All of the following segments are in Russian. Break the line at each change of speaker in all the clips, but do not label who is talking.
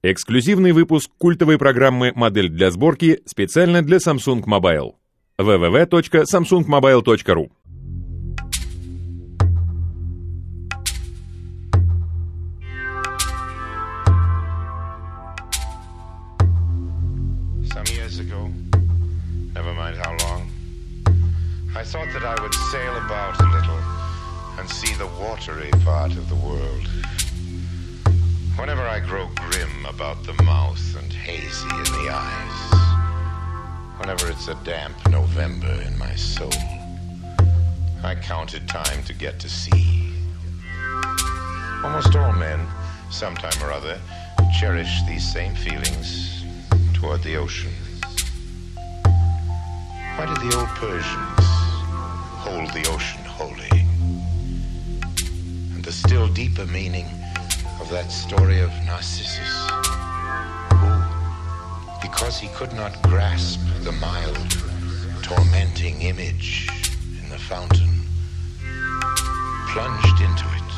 Эксклюзивный выпуск культовой программы «Модель для сборки» специально для Samsung Mobile. www.samsungmobile.ru
I thought that I would sail about a little and see the watery part of the world. Whenever I grow grim about the mouth and hazy in the eyes, whenever it's a damp November in my soul, I counted time to get to sea. Almost all men, sometime or other, cherish these same feelings toward the ocean. Why did the old Persians hold the ocean holy? And the still deeper meaning of that story of Narcissus, who, because he could not grasp the mild, tormenting image in the fountain, plunged into it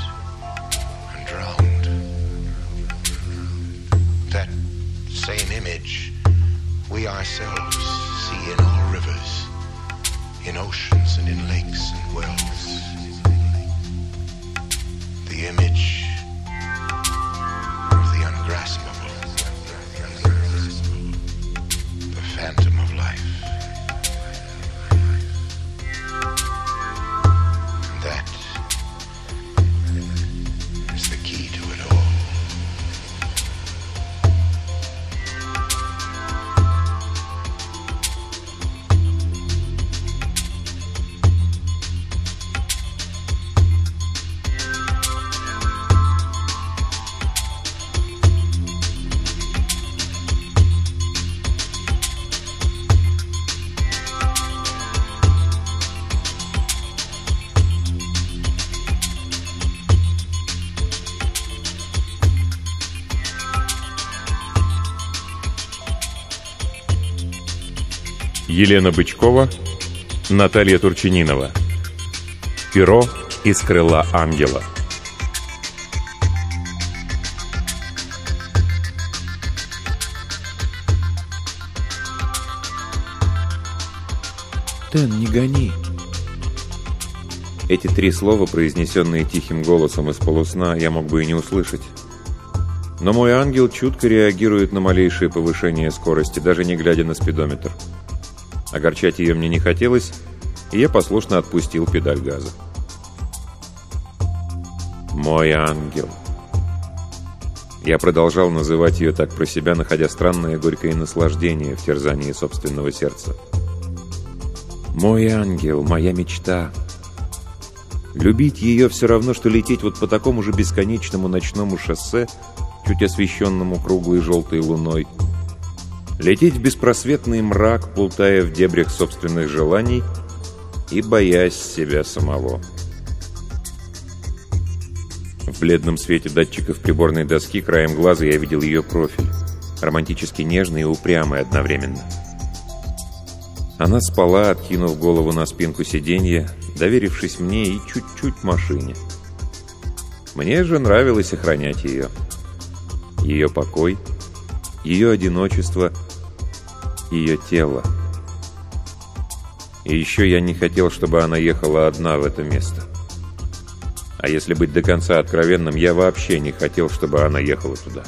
and drowned. That same image we ourselves see in all rivers, in oceans and in lakes and wells. The image phantom of life.
Елена Бычкова, Наталья Турчининова. Перо из крыла ангела.
Тен, не гони. Эти три слова, произнесенные тихим голосом из полусна, я мог бы и не услышать. Но мой ангел чутко реагирует на малейшее повышение скорости, даже не глядя на спидометр. Огорчать ее мне не хотелось, и я послушно отпустил педаль газа. «Мой ангел». Я продолжал называть ее так про себя, находя странное горькое наслаждение в терзании собственного сердца. «Мой ангел, моя мечта». Любить ее все равно, что лететь вот по такому же бесконечному ночному шоссе, чуть освещенному круглой желтой луной. Лететь в беспросветный мрак, плутая в дебрях собственных желаний и боясь себя самого. В бледном свете датчиков приборной доски краем глаза я видел ее профиль, романтически нежный и упрямый одновременно. Она спала, откинув голову на спинку сиденья, доверившись мне и чуть-чуть машине. Мне же нравилось охранять ее. Ее покой, ее одиночество, ее тело. И еще я не хотел, чтобы она ехала одна в это место. А если быть до конца откровенным, я вообще не хотел, чтобы она ехала туда.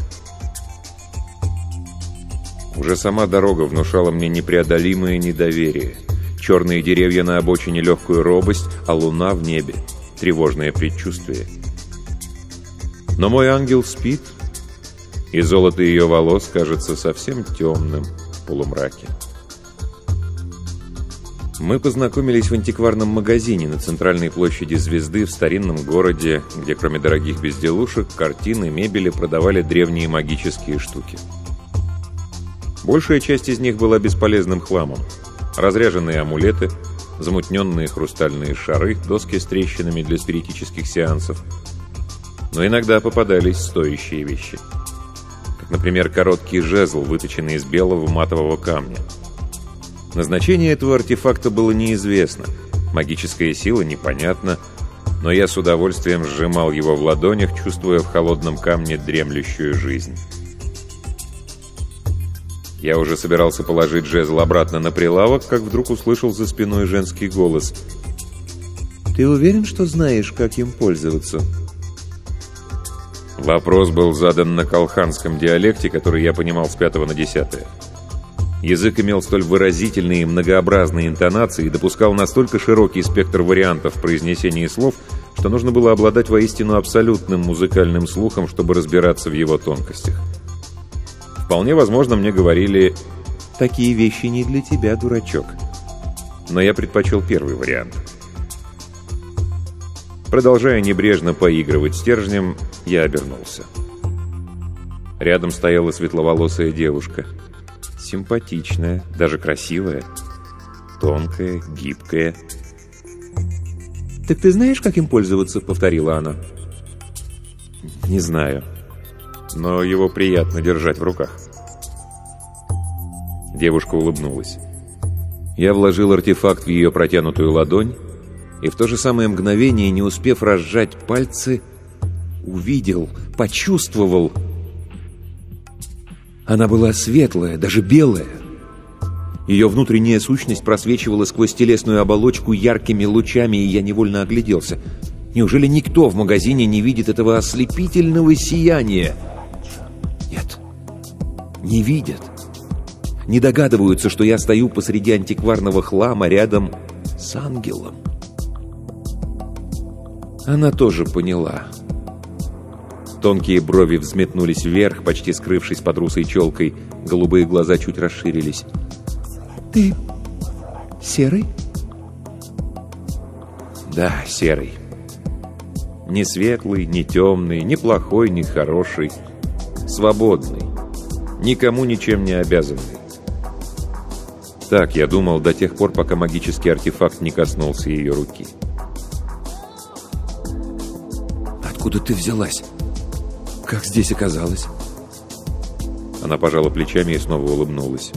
Уже сама дорога внушала мне непреодолимое недоверие. Черные деревья на обочине легкую робость, а луна в небе — тревожное предчувствие. Но мой ангел спит, и золото ее волос кажется совсем темным полумраке. Мы познакомились в антикварном магазине на центральной площади Звезды в старинном городе, где кроме дорогих безделушек, картин и мебели продавали древние магические штуки. Большая часть из них была бесполезным хламом. Разряженные амулеты, замутненные хрустальные шары, доски с трещинами для спиритических сеансов. Но иногда попадались стоящие вещи. Например, короткий жезл, выточенный из белого матового камня. Назначение этого артефакта было неизвестно. Магическая сила непонятна, но я с удовольствием сжимал его в ладонях, чувствуя в холодном камне дремлющую жизнь. Я уже собирался положить жезл обратно на прилавок, как вдруг услышал за спиной женский голос. «Ты уверен, что знаешь, как им пользоваться?» Вопрос был задан на колханском диалекте, который я понимал с пятого на десятое. Язык имел столь выразительные и многообразные интонации и допускал настолько широкий спектр вариантов произнесения слов, что нужно было обладать воистину абсолютным музыкальным слухом, чтобы разбираться в его тонкостях. Вполне возможно, мне говорили «Такие вещи не для тебя, дурачок». Но я предпочел первый вариант. Продолжая небрежно поигрывать стержнем, я обернулся. Рядом стояла светловолосая девушка. Симпатичная, даже красивая. Тонкая, гибкая. «Так ты знаешь, как им пользоваться?» — повторила она. «Не знаю» но его приятно держать в руках. Девушка улыбнулась. Я вложил артефакт в ее протянутую ладонь, и в то же самое мгновение, не успев разжать пальцы, увидел, почувствовал. Она была светлая, даже белая. Ее внутренняя сущность просвечивала сквозь телесную оболочку яркими лучами, и я невольно огляделся. Неужели никто в магазине не видит этого ослепительного сияния? не видят. Не догадываются, что я стою посреди антикварного хлама рядом с ангелом. Она тоже поняла. Тонкие брови взметнулись вверх, почти скрывшись под русой челкой. Голубые глаза чуть расширились. «Ты серый?» «Да, серый. Не светлый, не темный, не плохой, не хороший. Свободный никому ничем не обязаны. Так я думал до тех пор, пока магический артефакт не коснулся ее руки. «Откуда ты взялась? Как здесь оказалось?» Она пожала плечами и снова улыбнулась.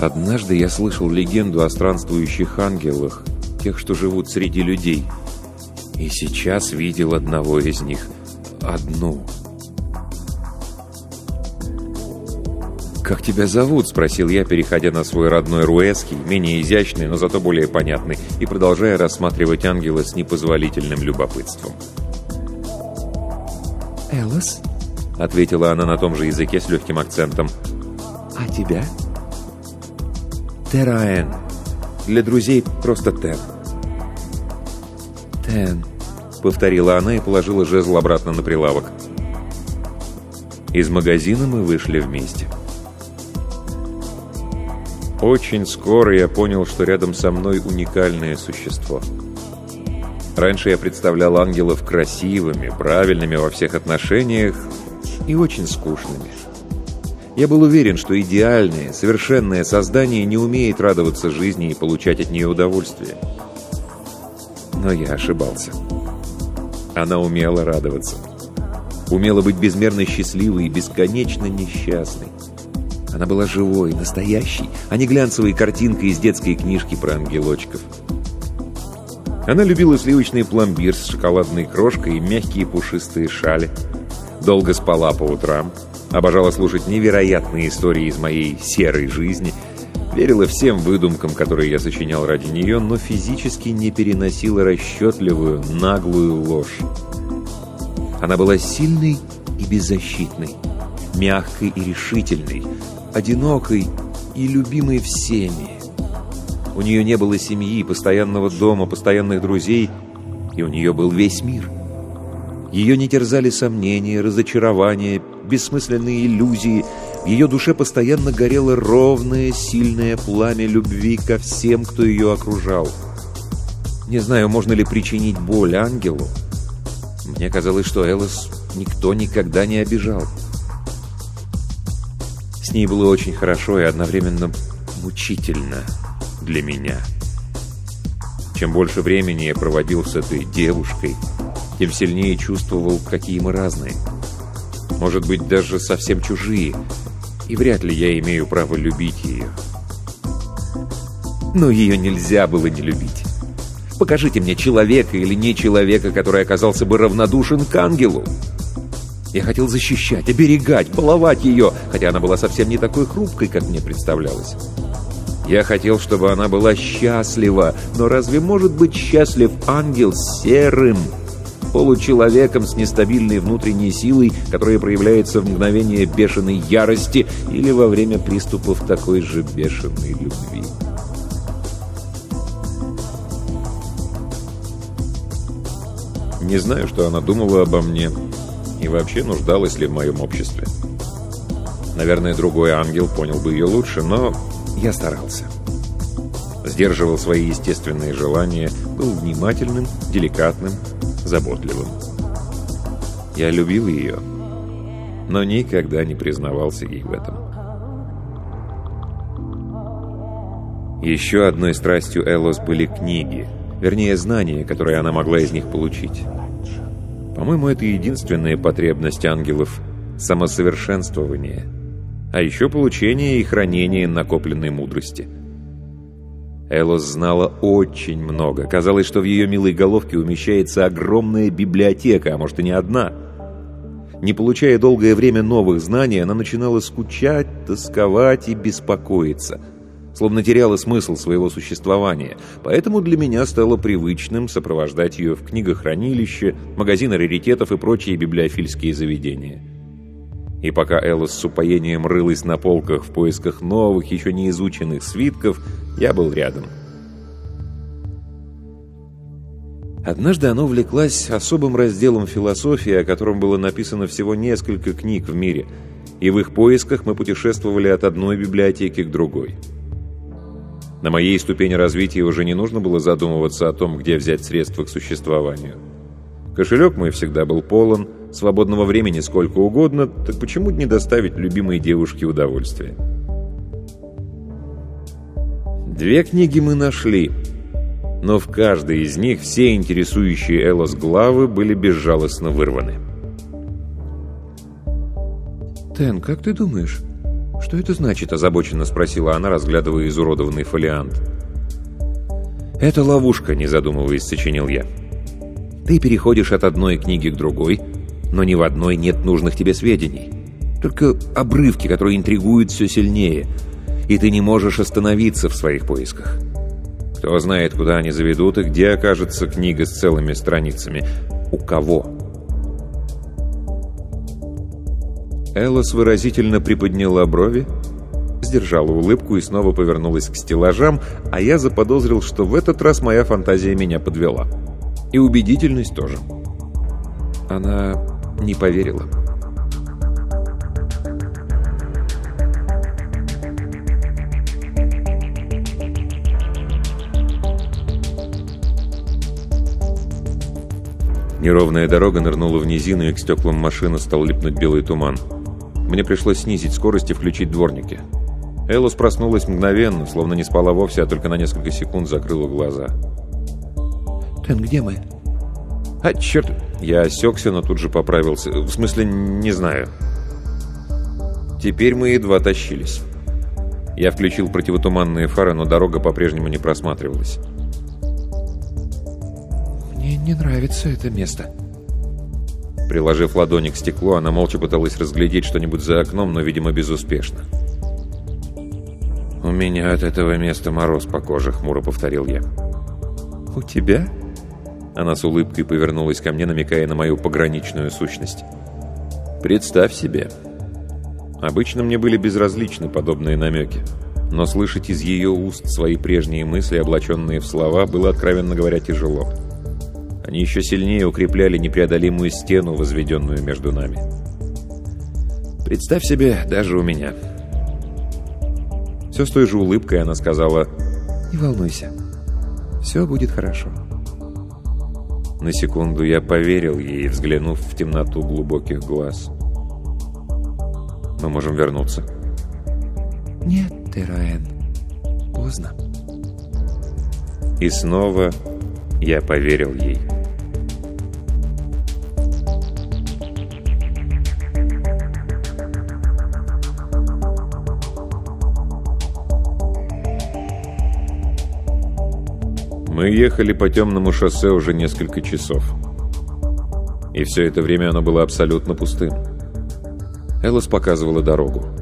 «Однажды я слышал легенду о странствующих ангелах, тех, что живут среди людей. И сейчас видел одного из них. Одну». «Как тебя зовут?» — спросил я, переходя на свой родной руэский, менее изящный, но зато более понятный, и продолжая рассматривать ангела с непозволительным любопытством. «Элос?» — ответила она на том же языке с легким акцентом. «А тебя?» «Тераэн. Для друзей просто Тен». «Тен», — повторила она и положила жезл обратно на прилавок. Из магазина мы вышли вместе. Очень скоро я понял, что рядом со мной уникальное существо. Раньше я представлял ангелов красивыми, правильными во всех отношениях и очень скучными. Я был уверен, что идеальное, совершенное создание не умеет радоваться жизни и получать от нее удовольствие. Но я ошибался. Она умела радоваться. Умела быть безмерно счастливой и бесконечно несчастной. Она была живой, настоящей, а не глянцевой картинкой из детской книжки про ангелочков. Она любила сливочный пломбир с шоколадной крошкой и мягкие пушистые шали. Долго спала по утрам. Обожала слушать невероятные истории из моей серой жизни. Верила всем выдумкам, которые я сочинял ради нее, но физически не переносила расчетливую, наглую ложь. Она была сильной и беззащитной, мягкой и решительной, одинокой и любимой всеми. У нее не было семьи, постоянного дома, постоянных друзей, и у нее был весь мир. Ее не терзали сомнения, разочарования, бессмысленные иллюзии. В ее душе постоянно горело ровное, сильное пламя любви ко всем, кто ее окружал. Не знаю, можно ли причинить боль ангелу. Мне казалось, что Элос никто никогда не обижал. С ней было очень хорошо и одновременно мучительно для меня. Чем больше времени я проводил с этой девушкой, тем сильнее чувствовал, какие мы разные. Может быть, даже совсем чужие, и вряд ли я имею право любить ее. Но ее нельзя было не любить. Покажите мне человека или не человека, который оказался бы равнодушен к ангелу. Я хотел защищать, оберегать, баловать ее, хотя она была совсем не такой хрупкой, как мне представлялось. Я хотел, чтобы она была счастлива, но разве может быть счастлив ангел серым, получеловеком с нестабильной внутренней силой, которая проявляется в мгновение бешеной ярости или во время приступов такой же бешеной любви? Не знаю, что она думала обо мне и вообще нуждалась ли в моем обществе. Наверное, другой ангел понял бы ее лучше, но я старался. Сдерживал свои естественные желания, был внимательным, деликатным, заботливым. Я любил ее, но никогда не признавался ей в этом. Еще одной страстью Элос были книги, вернее, знания, которые она могла из них получить. По-моему, это единственная потребность ангелов — самосовершенствование, а еще получение и хранение накопленной мудрости. Элос знала очень много. Казалось, что в ее милой головке умещается огромная библиотека, а может и не одна. Не получая долгое время новых знаний, она начинала скучать, тосковать и беспокоиться — словно теряла смысл своего существования, поэтому для меня стало привычным сопровождать ее в книгохранилище, магазины раритетов и прочие библиофильские заведения. И пока Элла с упоением рылась на полках в поисках новых, еще не изученных свитков, я был рядом. Однажды она увлеклась особым разделом философии, о котором было написано всего несколько книг в мире, и в их поисках мы путешествовали от одной библиотеки к другой – на моей ступени развития уже не нужно было задумываться о том, где взять средства к существованию. Кошелек мой всегда был полон, свободного времени сколько угодно, так почему не доставить любимой девушке удовольствие? Две книги мы нашли, но в каждой из них все интересующие Элос главы были безжалостно вырваны. «Тен, как ты думаешь, «Что это значит?» – озабоченно спросила она, разглядывая изуродованный фолиант. «Это ловушка», – не задумываясь, сочинил я. «Ты переходишь от одной книги к другой, но ни в одной нет нужных тебе сведений. Только обрывки, которые интригуют все сильнее, и ты не можешь остановиться в своих поисках. Кто знает, куда они заведут и где окажется книга с целыми страницами. У кого?» Эллос выразительно приподняла брови, сдержала улыбку и снова повернулась к стеллажам, а я заподозрил, что в этот раз моя фантазия меня подвела. И убедительность тоже. Она не поверила. Неровная дорога нырнула в низину, и к стеклам машины стал липнуть белый туман. Мне пришлось снизить скорость и включить дворники. Элос проснулась мгновенно, словно не спала вовсе, а только на несколько секунд закрыла глаза. «Тен, где мы?» «А, черт!» Я осекся, но тут же поправился. В смысле, не знаю. Теперь мы едва тащились. Я включил противотуманные фары, но дорога по-прежнему не просматривалась. «Мне не нравится это место», Приложив ладони к стеклу, она молча пыталась разглядеть что-нибудь за окном, но, видимо, безуспешно. «У меня от этого места мороз по коже», — хмуро повторил я. «У тебя?» Она с улыбкой повернулась ко мне, намекая на мою пограничную сущность. «Представь себе». Обычно мне были безразличны подобные намеки, но слышать из ее уст свои прежние мысли, облаченные в слова, было, откровенно говоря, тяжело. Они еще сильнее укрепляли непреодолимую стену, возведенную между нами. Представь себе, даже у меня. Все с той же улыбкой она сказала, «Не волнуйся, все будет хорошо». На секунду я поверил ей, взглянув в темноту глубоких глаз. «Мы можем вернуться». «Нет, Тераэн, поздно». И снова я поверил ей. Мы ехали по темному шоссе уже несколько часов. И все это время оно было абсолютно пустым. Элос показывала дорогу.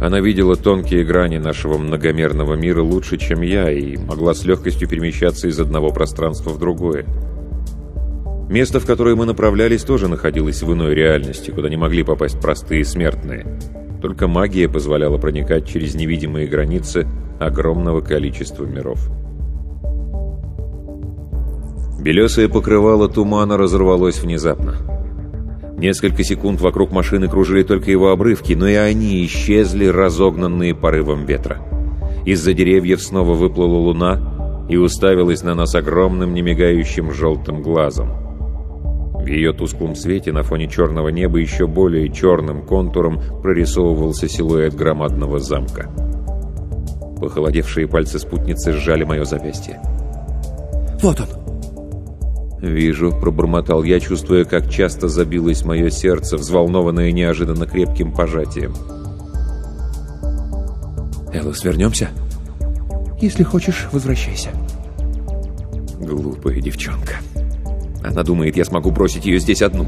Она видела тонкие грани нашего многомерного мира лучше, чем я, и могла с легкостью перемещаться из одного пространства в другое. Место, в которое мы направлялись, тоже находилось в иной реальности, куда не могли попасть простые смертные. Только магия позволяла проникать через невидимые границы огромного количества миров. Белесое покрывало тумана разорвалось внезапно. Несколько секунд вокруг машины кружили только его обрывки, но и они исчезли, разогнанные порывом ветра. Из-за деревьев снова выплыла луна и уставилась на нас огромным немигающим желтым глазом. В ее тусклом свете на фоне черного неба еще более черным контуром прорисовывался силуэт громадного замка. Похолодевшие пальцы спутницы сжали мое запястье.
«Вот он!»
«Вижу», — пробормотал я, чувствуя, как часто забилось мое сердце, взволнованное неожиданно крепким пожатием.
«Элос, вернемся?» «Если хочешь, возвращайся».
Глупая девчонка. Она думает, я смогу бросить ее здесь одну.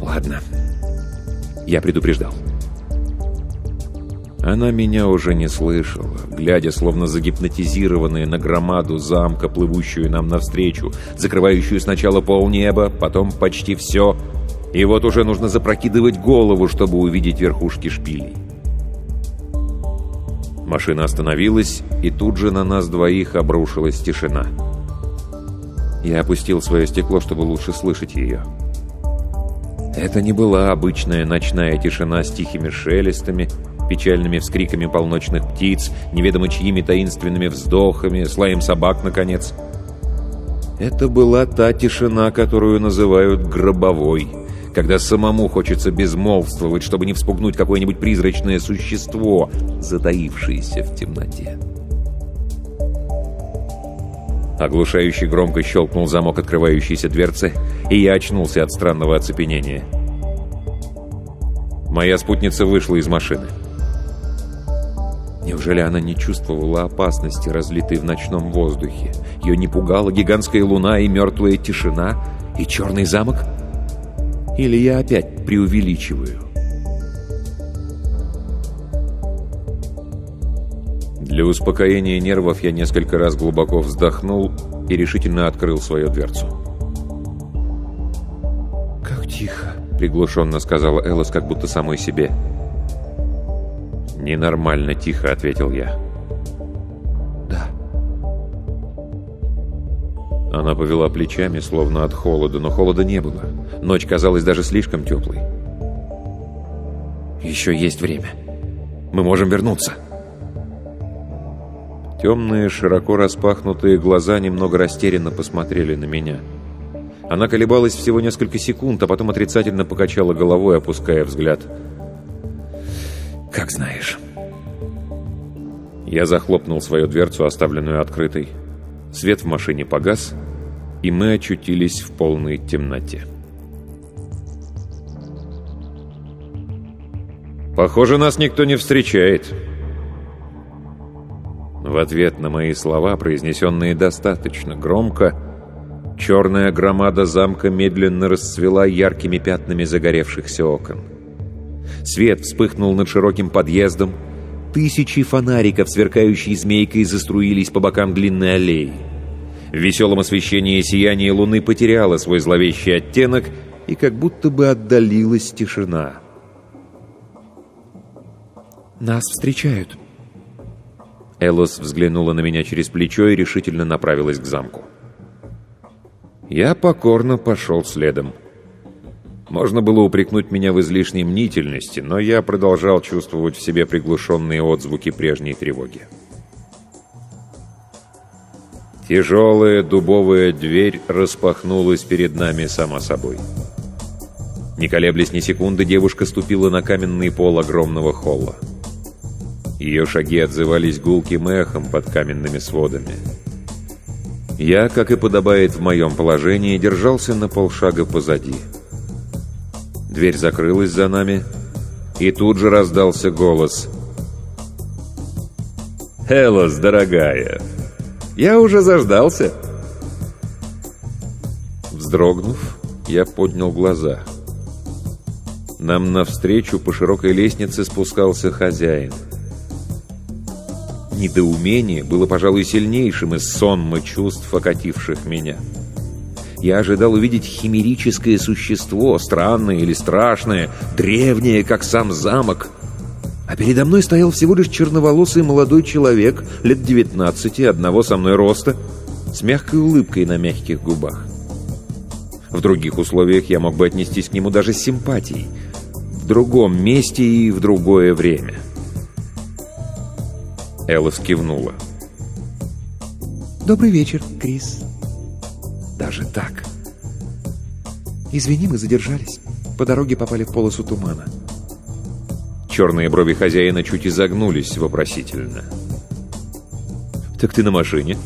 Ладно. Я предупреждал. Она меня уже не слышала, глядя, словно загипнотизированная на громаду замка, плывущую нам навстречу, закрывающую сначала полнеба, потом почти все. И вот уже нужно запрокидывать голову, чтобы увидеть верхушки шпилей. Машина остановилась, и тут же на нас двоих обрушилась тишина. Я опустил свое стекло, чтобы лучше слышать ее. Это не была обычная ночная тишина с тихими шелестами, печальными вскриками полночных птиц, неведомо чьими таинственными вздохами, слаем собак, наконец. Это была та тишина, которую называют гробовой, когда самому хочется безмолвствовать, чтобы не вспугнуть какое-нибудь призрачное существо, затаившееся в темноте. Оглушающе громко щелкнул замок открывающейся дверцы, и я очнулся от странного оцепенения. Моя спутница вышла из машины. Неужели она не чувствовала опасности, разлитой в ночном воздухе? Ее не пугала гигантская луна и мертвая тишина? И черный замок? Или я опять преувеличиваю? Для успокоения нервов я несколько раз глубоко вздохнул и решительно открыл свою дверцу.
«Как тихо!»
— приглушенно сказала Элос, как будто самой себе. «Ненормально тихо», — ответил я.
«Да».
Она повела плечами, словно от холода, но холода не было. Ночь казалась даже слишком теплой. «Еще есть время. Мы можем вернуться». Темные, широко распахнутые глаза немного растерянно посмотрели на меня. Она колебалась всего несколько секунд, а потом отрицательно покачала головой, опуская взгляд. «Как знаешь». Я захлопнул свою дверцу, оставленную открытой. Свет в машине погас, и мы очутились в полной темноте. «Похоже, нас никто не встречает». В ответ на мои слова, произнесенные достаточно громко, черная громада замка медленно расцвела яркими пятнами загоревшихся окон. Свет вспыхнул над широким подъездом. Тысячи фонариков, сверкающие змейкой, заструились по бокам длинной аллеи. В веселом освещении сияние луны потеряло свой зловещий оттенок, и как будто бы отдалилась тишина.
«Нас встречают».
Элос взглянула на меня через плечо и решительно направилась к замку. Я покорно пошел следом. Можно было упрекнуть меня в излишней мнительности, но я продолжал чувствовать в себе приглушенные отзвуки прежней тревоги. Тяжелая дубовая дверь распахнулась перед нами сама собой. Не колеблясь ни секунды, девушка ступила на каменный пол огромного холла. Ее шаги отзывались гулким эхом под каменными сводами. Я, как и подобает в моем положении, держался на полшага позади. Дверь закрылась за нами, и тут же раздался голос. «Элос, дорогая, я уже заждался!» Вздрогнув, Я поднял глаза. Нам навстречу по широкой лестнице спускался хозяин. Недоумение было, пожалуй, сильнейшим из сонма чувств, окативших меня. Я ожидал увидеть химерическое существо, странное или страшное, древнее, как сам замок. А передо мной стоял всего лишь черноволосый молодой человек, лет 19, одного со мной роста, с мягкой улыбкой на мягких губах. В других условиях я мог бы отнестись к нему даже с симпатией. В другом месте и в другое время. Элла кивнула.
Добрый вечер, Крис. Даже так. Извини, мы задержались. По дороге попали в полосу тумана.
Черные брови хозяина чуть изогнулись вопросительно. «Так ты на машине?»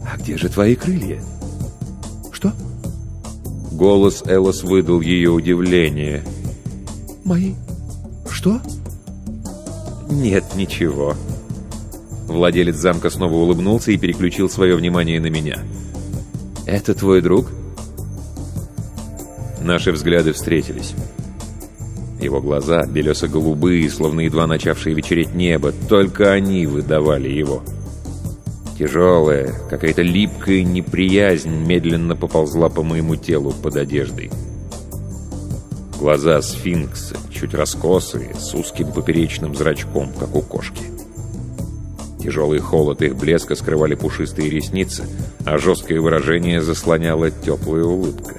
А где же твои крылья? Что?
Голос Элос выдал ее удивление.
Мои? Что?
Нет, ничего. Владелец замка снова улыбнулся и переключил свое внимание на меня. «Это твой друг?» Наши взгляды встретились. Его глаза, белесо-голубые, словно едва начавшие вечереть небо, только они выдавали его. Тяжелая, какая-то липкая неприязнь медленно поползла по моему телу под одеждой. Глаза сфинкса, чуть раскосые, с узким поперечным зрачком, как у кошки. Тяжелый холод их блеска скрывали пушистые ресницы, а жесткое выражение заслоняла теплая улыбка.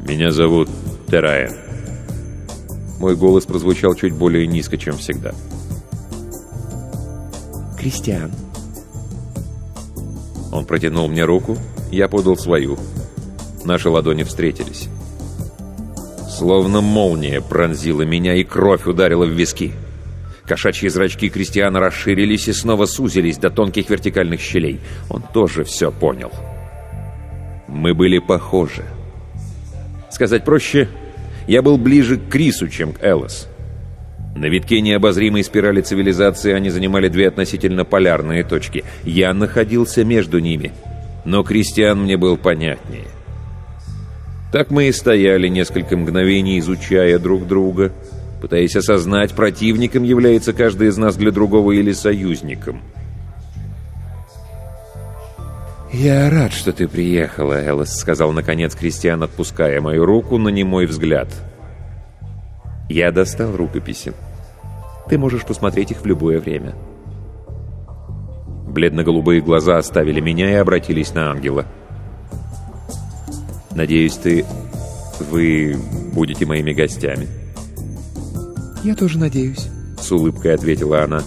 «Меня зовут Тераен». Мой голос прозвучал чуть более низко, чем всегда.
Кристиан.
Он протянул мне руку, я подал свою. Наши ладони встретились. Словно молния пронзила меня, и кровь ударила в виски. Кошачьи зрачки Кристиана расширились и снова сузились до тонких вертикальных щелей. Он тоже все понял. Мы были похожи. Сказать проще, я был ближе к Крису, чем к Эллос. На витке необозримой спирали цивилизации они занимали две относительно полярные точки. Я находился между ними, но Кристиан мне был понятнее. Так мы и стояли несколько мгновений, изучая друг друга — пытаясь осознать, противником является каждый из нас для другого или союзником. «Я рад, что ты приехала, Элос», — сказал наконец Кристиан, отпуская мою руку на немой взгляд. Я достал рукописи. Ты можешь посмотреть их в любое время. Бледно-голубые глаза оставили меня и обратились на ангела. «Надеюсь, ты... вы будете моими гостями?»
«Я тоже надеюсь», —
с улыбкой ответила она.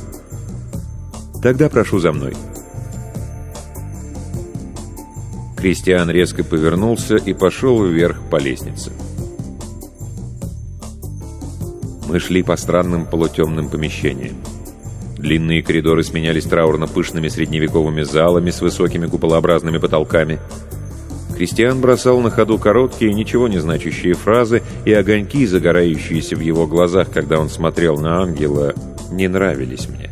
«Тогда прошу за мной». Кристиан резко повернулся и пошел вверх по лестнице. Мы шли по странным полутемным помещениям. Длинные коридоры сменялись траурно-пышными средневековыми залами с высокими куполообразными потолками — Кристиан бросал на ходу короткие, ничего не значащие фразы, и огоньки, загорающиеся в его глазах, когда он смотрел на ангела, не нравились мне.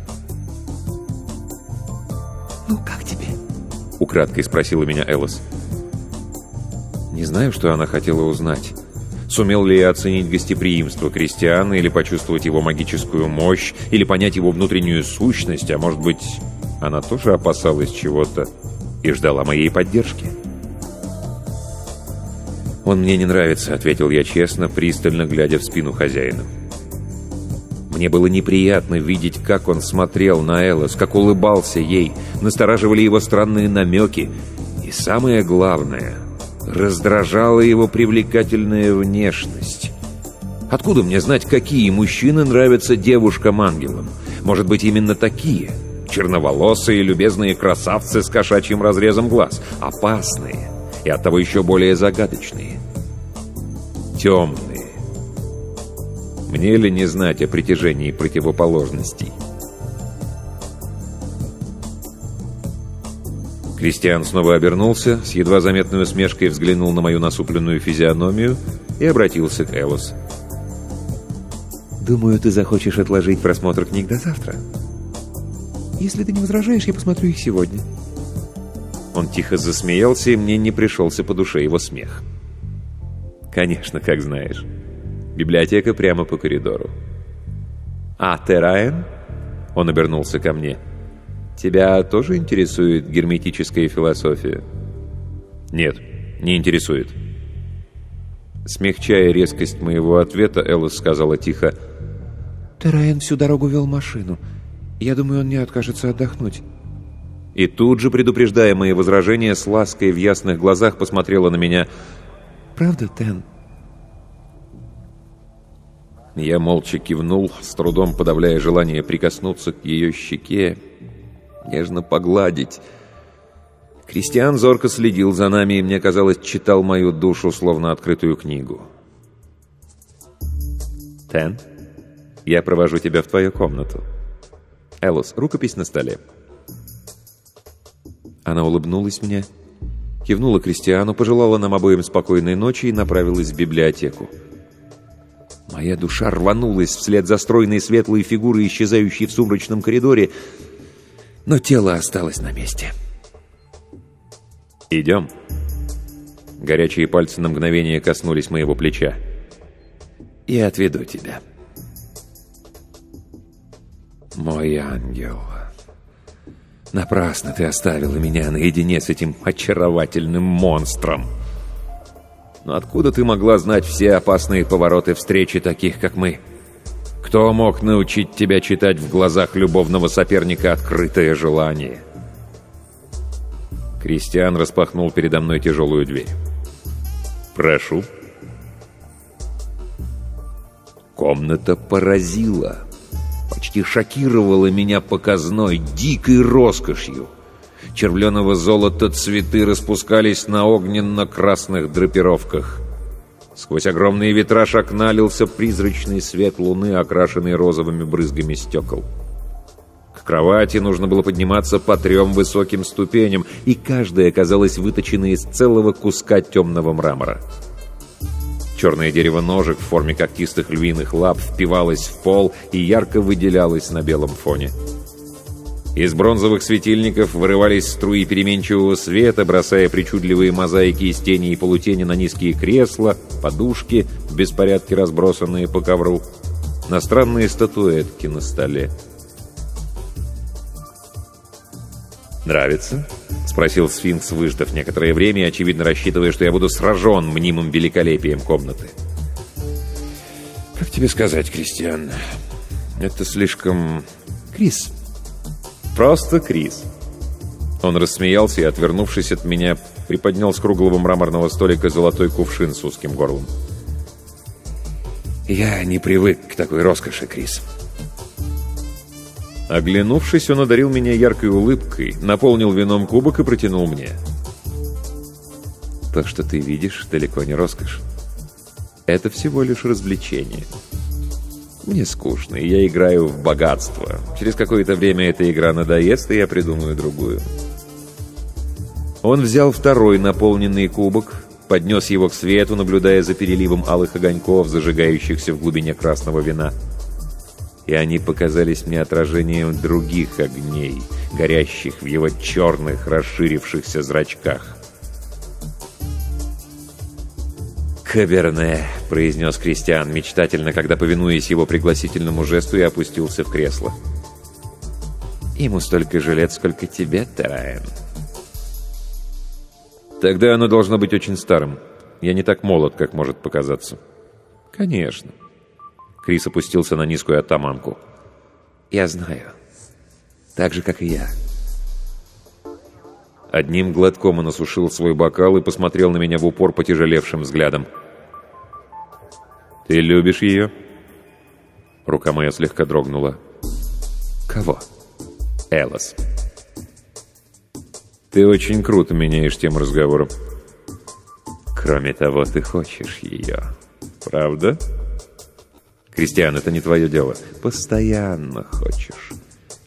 «Ну, как тебе?»
— украдкой спросила меня Элос. Не знаю, что она хотела узнать. Сумел ли я оценить гостеприимство Кристиана, или почувствовать его магическую мощь, или понять его внутреннюю сущность, а может быть, она тоже опасалась чего-то и ждала моей поддержки?» «Он мне не нравится», — ответил я честно, пристально глядя в спину хозяина. Мне было неприятно видеть, как он смотрел на Элос, как улыбался ей, настораживали его странные намеки. И самое главное, раздражала его привлекательная внешность. Откуда мне знать, какие мужчины нравятся девушкам-ангелам? Может быть, именно такие? Черноволосые, любезные красавцы с кошачьим разрезом глаз. Опасные и оттого еще более загадочные. Темные. Мне ли не знать о притяжении противоположностей? Кристиан снова обернулся, с едва заметной усмешкой взглянул на мою насупленную физиономию и обратился к Элос.
«Думаю, ты захочешь отложить просмотр книг до завтра. Если ты не возражаешь, я посмотрю их сегодня».
Он тихо засмеялся, и мне не пришелся по душе его смех. «Конечно, как знаешь. Библиотека прямо по коридору». «А ты, Райан?» Он обернулся ко мне. «Тебя тоже интересует герметическая философия?» «Нет, не интересует». Смягчая резкость моего ответа, Эллис сказала тихо.
«Терраен всю дорогу вел машину. Я думаю, он не откажется отдохнуть».
И тут же, предупреждая мои возражения, с лаской в ясных глазах посмотрела на меня.
«Правда, Тен?»
Я молча кивнул, с трудом подавляя желание прикоснуться к ее щеке, нежно погладить. Кристиан зорко следил за нами и, мне казалось, читал мою душу, словно открытую книгу. «Тен, я провожу тебя в твою комнату. Элос, рукопись на столе». Она улыбнулась мне, кивнула Кристиану, пожелала нам обоим спокойной ночи и направилась в библиотеку. Моя душа рванулась вслед за стройной светлой фигурой, исчезающей в сумрачном коридоре, но тело осталось на месте. «Идем». Горячие пальцы на мгновение коснулись моего плеча. «Я отведу тебя». «Мой ангел, напрасно ты оставила меня наедине с этим очаровательным монстром». Но откуда ты могла знать все опасные повороты встречи таких, как мы? Кто мог научить тебя читать в глазах любовного соперника открытое желание? Кристиан распахнул передо мной тяжелую дверь. «Прошу». Комната поразила, почти шокировала меня показной, дикой роскошью. Червленого золота цветы распускались на огненно-красных драпировках. Сквозь огромные витраж окна лился призрачный свет луны, окрашенный розовыми брызгами стекол. К кровати нужно было подниматься по трем высоким ступеням, и каждая оказалась выточена из целого куска темного мрамора. Черное дерево ножек в форме когтистых львиных лап впивалось в пол и ярко выделялось на белом фоне. Из бронзовых светильников вырывались струи переменчивого света, бросая причудливые мозаики из тени и полутени на низкие кресла, подушки, в беспорядке разбросанные по ковру, на странные статуэтки на столе. «Нравится?» — спросил сфинкс, выждав некоторое время, очевидно рассчитывая, что я буду сражен мнимым великолепием комнаты. «Как тебе сказать, Кристиан? Это слишком...» «Крис, «Просто Крис». Он рассмеялся и, отвернувшись от меня, приподнял с круглого мраморного столика золотой кувшин с узким горлом. «Я не привык к такой роскоши, Крис». Оглянувшись, он одарил меня яркой улыбкой, наполнил вином кубок и протянул мне. «То, что ты видишь, далеко не роскошь. Это всего лишь развлечение». Мне скучно, и я играю в богатство. Через какое-то время эта игра надоест, и я придумаю другую. Он взял второй наполненный кубок, поднес его к свету, наблюдая за переливом алых огоньков, зажигающихся в глубине красного вина. И они показались мне отражением других огней, горящих в его черных, расширившихся зрачках. «Каберне», — произнес Кристиан мечтательно, когда, повинуясь его пригласительному жесту, и опустился в кресло. «Ему столько же лет, сколько тебе, Тараен». «Тогда оно должно быть очень старым. Я не так молод, как может показаться». «Конечно». Крис опустился на низкую атаманку. «Я знаю. Так же, как и я». Одним глотком он осушил свой бокал и посмотрел на меня в упор потяжелевшим взглядом. «Ты любишь ее?» Рука моя слегка дрогнула. «Кого?» «Элос». «Ты очень круто меняешь тему разговора». «Кроме того, ты хочешь ее. Правда?» «Кристиан, это не твое дело. Постоянно хочешь.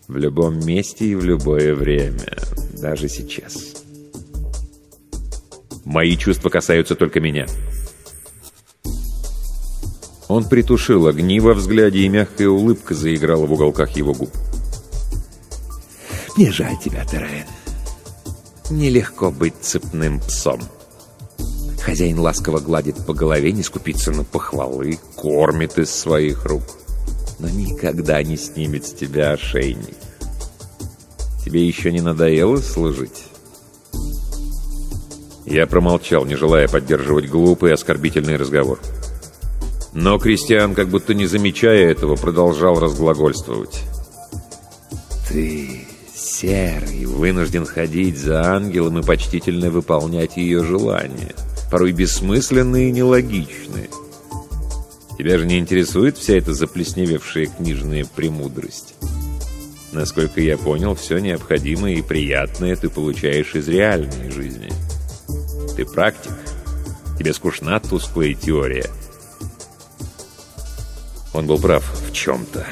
В любом месте и в любое время. Даже сейчас». «Мои чувства касаются только меня». Он притушил огни во взгляде, и мягкая улыбка заиграла в уголках его губ. «Мне жаль тебя, Терен. Нелегко быть цепным псом. Хозяин ласково гладит по голове, не скупится на похвалы, кормит из своих рук, но никогда не снимет с тебя ошейник. Тебе еще не надоело служить? Я промолчал, не желая поддерживать глупый оскорбительный разговор. Но Кристиан, как будто не замечая этого, продолжал разглагольствовать. «Ты, серый, вынужден ходить за ангелом и почтительно выполнять ее желания, порой бессмысленные и нелогичные. Тебя же не интересует вся эта заплесневевшая книжная премудрость?» Насколько я понял, все необходимое и приятное ты получаешь из реальной жизни. Ты практик. Тебе скучна тусклая теория. Он был прав в чем-то.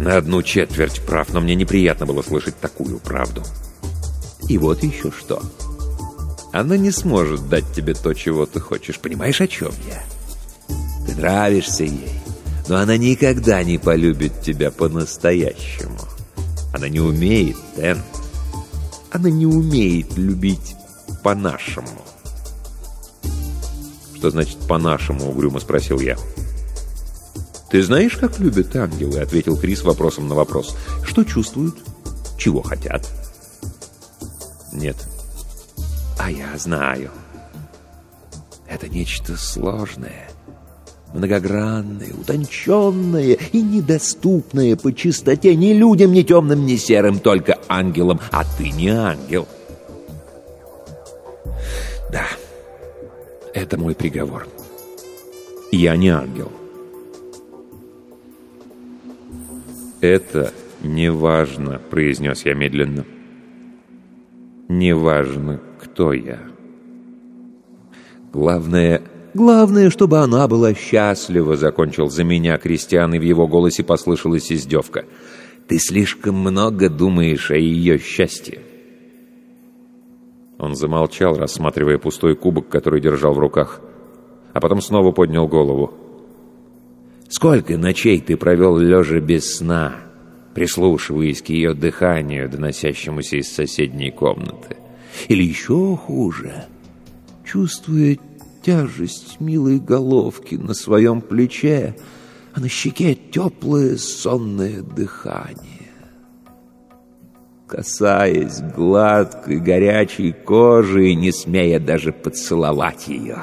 На одну четверть прав, но мне неприятно было слышать такую правду. И вот еще что. Она не сможет дать тебе то, чего ты хочешь. Понимаешь, о чем я? Ты нравишься ей, но она никогда не полюбит тебя по-настоящему. Она не умеет, Дэн. Она не умеет любить по-нашему. «Что значит «по-нашему»?» — угрюмо спросил я. «Ты знаешь, как любят ангелы?» — ответил Крис вопросом на вопрос. «Что чувствуют? Чего хотят?» «Нет». «А я знаю. Это нечто сложное» многогранное, утонченное и недоступное по чистоте ни людям, ни темным, ни серым, только ангелам, а ты не ангел. Да, это мой приговор. Я не ангел. Это не важно, произнес я медленно. Не важно, кто я. Главное — Главное, чтобы она была счастлива», — закончил за меня Кристиан, и в его голосе послышалась издевка. «Ты слишком много думаешь о ее счастье». Он замолчал, рассматривая пустой кубок, который держал в руках, а потом снова поднял голову. «Сколько ночей ты провел лежа без сна, прислушиваясь к ее дыханию, доносящемуся из соседней комнаты? Или еще хуже, чувствуя тяжесть милой головки на своем плече, а на щеке теплое сонное дыхание. Касаясь гладкой горячей кожи, не смея даже поцеловать ее.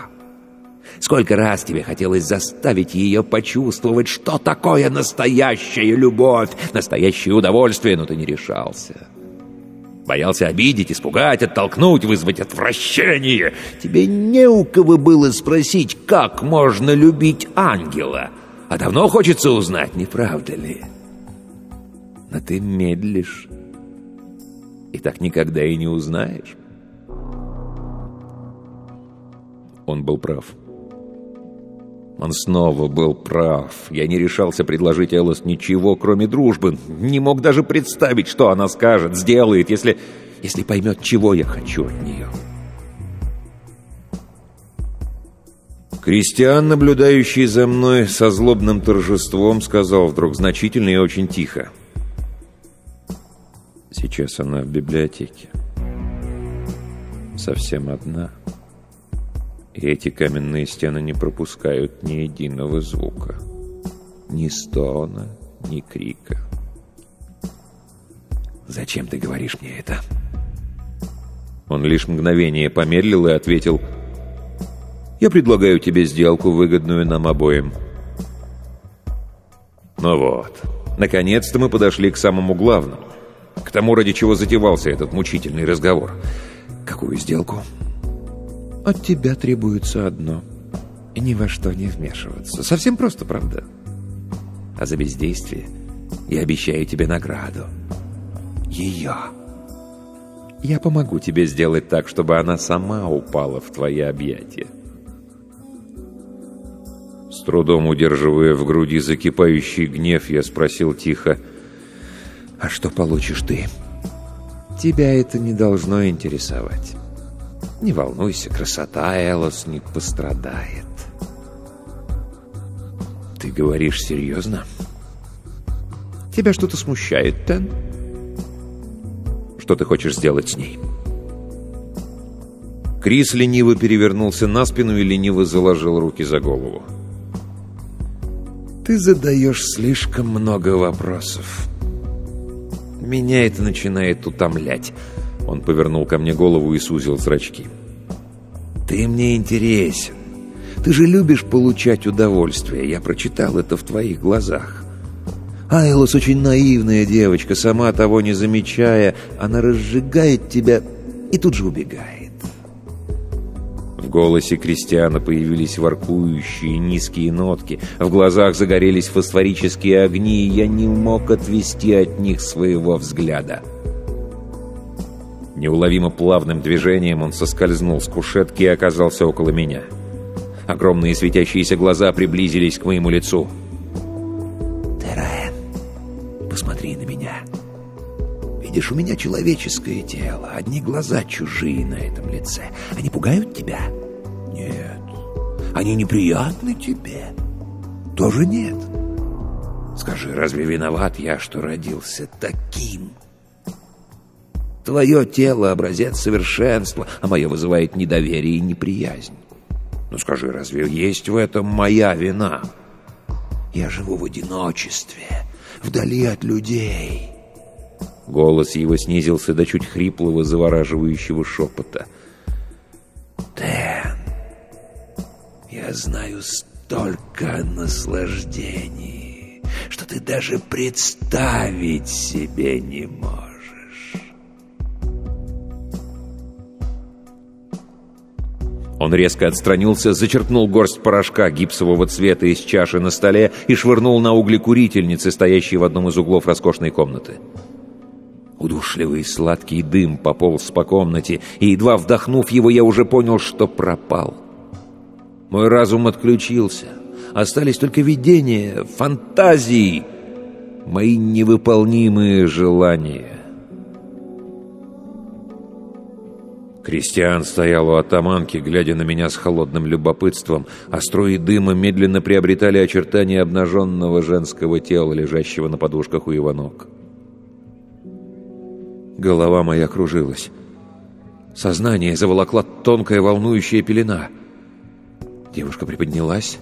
Сколько раз тебе хотелось заставить ее почувствовать, что такое настоящая любовь, настоящее удовольствие, но ты не решался. Боялся обидеть, испугать, оттолкнуть, вызвать отвращение. Тебе не у кого было спросить, как можно любить ангела. А давно хочется узнать, не правда ли? Но ты медлишь. И так никогда и не узнаешь. Он был прав. Он снова был прав. Я не решался предложить Элос ничего, кроме дружбы. Не мог даже представить, что она скажет, сделает, если, если поймет, чего я хочу от нее. Кристиан, наблюдающий за мной со злобным торжеством, сказал вдруг значительно и очень тихо. Сейчас она в библиотеке. Совсем одна. — и эти каменные стены не пропускают ни единого звука. Ни стона, ни крика. «Зачем ты говоришь мне это?» Он лишь мгновение помедлил и ответил «Я предлагаю тебе сделку, выгодную нам обоим». Ну вот, наконец-то мы подошли к самому главному, к тому, ради чего затевался этот мучительный разговор. «Какую сделку?» От тебя требуется одно — ни во что не вмешиваться. Совсем просто, правда? А за бездействие я обещаю тебе награду. Ее. Я помогу тебе сделать так, чтобы она сама упала в твои объятия. С трудом удерживая в груди закипающий гнев, я спросил тихо, «А что получишь ты?» «Тебя это не должно интересовать». Не волнуйся, красота Элос не пострадает. Ты говоришь серьезно? Тебя что-то смущает, Тен? Что ты хочешь сделать с ней? Крис лениво перевернулся на спину и лениво заложил руки за голову. «Ты задаешь слишком много вопросов. Меня это начинает утомлять». Он повернул ко мне голову и сузил зрачки. «Ты мне интересен. Ты же любишь получать удовольствие. Я прочитал это в твоих глазах. Айлос очень наивная девочка, сама того не замечая. Она разжигает тебя и тут же убегает. В голосе Кристиана появились воркующие низкие нотки, в глазах загорелись фосфорические огни, и я не мог отвести от них своего взгляда. Неуловимо плавным движением он соскользнул с кушетки и оказался около меня. Огромные светящиеся глаза приблизились к моему лицу.
«Тераэн, посмотри на меня. Видишь, у меня человеческое тело, одни глаза чужие на этом лице. Они пугают тебя? Нет. Они неприятны тебе? Тоже нет. Скажи, разве виноват я, что родился таким?» Твое тело — образец совершенства, а мое вызывает недоверие и неприязнь. Ну скажи, разве есть в этом моя вина? Я живу в одиночестве, вдали от людей.
Голос его снизился до чуть хриплого, завораживающего шепота.
Тен, я знаю столько наслаждений, что ты даже представить себе не можешь.
Он резко отстранился, зачерпнул горсть порошка гипсового цвета из чаши на столе и швырнул на угли курительницы, стоящей в одном из углов роскошной комнаты. Удушливый сладкий дым пополз по комнате, и, едва вдохнув его, я уже понял, что пропал. Мой разум отключился. Остались только видения, фантазии, мои невыполнимые желания. Кристиан стоял у атаманки, глядя на меня с холодным любопытством, а струи дыма медленно приобретали очертания обнаженного женского тела, лежащего на подушках у его ног. Голова моя кружилась. Сознание заволокла тонкая волнующая пелена. Девушка приподнялась,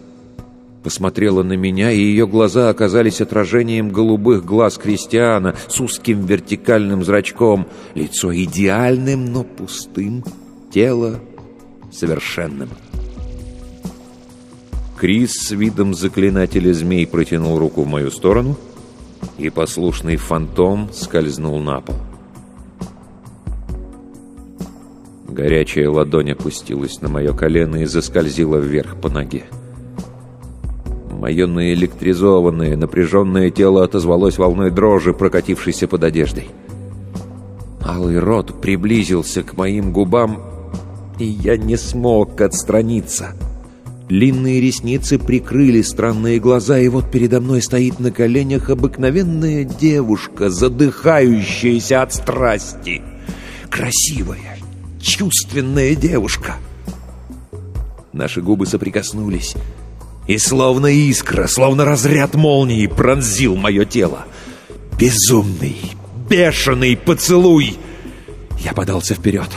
посмотрела на меня, и ее глаза оказались отражением голубых глаз Кристиана с узким вертикальным зрачком, лицо идеальным, но пустым, тело совершенным. Крис с видом заклинателя змей протянул руку в мою сторону, и послушный фантом скользнул на пол. Горячая ладонь опустилась на мое колено и заскользила вверх по ноге. Мое наэлектризованное, напряженное тело отозвалось волной дрожи, прокатившейся под одеждой. Алый рот приблизился к моим губам, и я не смог отстраниться. Длинные ресницы прикрыли странные глаза, и вот передо мной стоит на коленях обыкновенная девушка, задыхающаяся от страсти. Красивая, чувственная девушка. Наши губы соприкоснулись. И словно искра, словно разряд молнии пронзил мое тело. Безумный, бешеный поцелуй! Я подался вперед,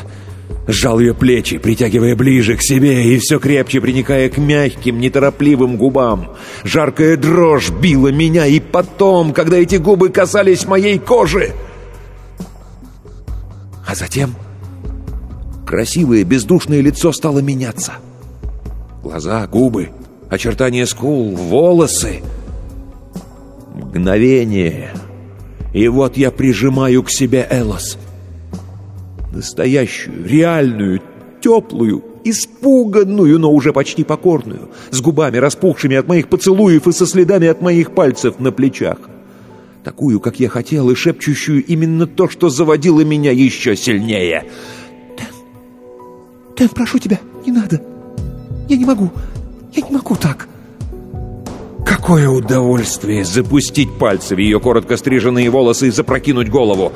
сжал ее плечи, притягивая ближе к себе и все крепче приникая к мягким, неторопливым губам. Жаркая дрожь била меня, и потом, когда эти губы касались моей кожи... А затем красивое бездушное лицо стало меняться. Глаза, губы, очертания скул, волосы. Мгновение. И вот я прижимаю к себе Элос. Настоящую, реальную, теплую, испуганную, но уже почти покорную, с губами распухшими от моих поцелуев и со следами от моих пальцев на плечах. Такую, как я хотел, и шепчущую именно то, что заводило меня еще сильнее. «Тен, Тен, прошу тебя, не надо. Я не могу. Я не могу так. Какое удовольствие запустить пальцы в ее коротко стриженные волосы и запрокинуть голову.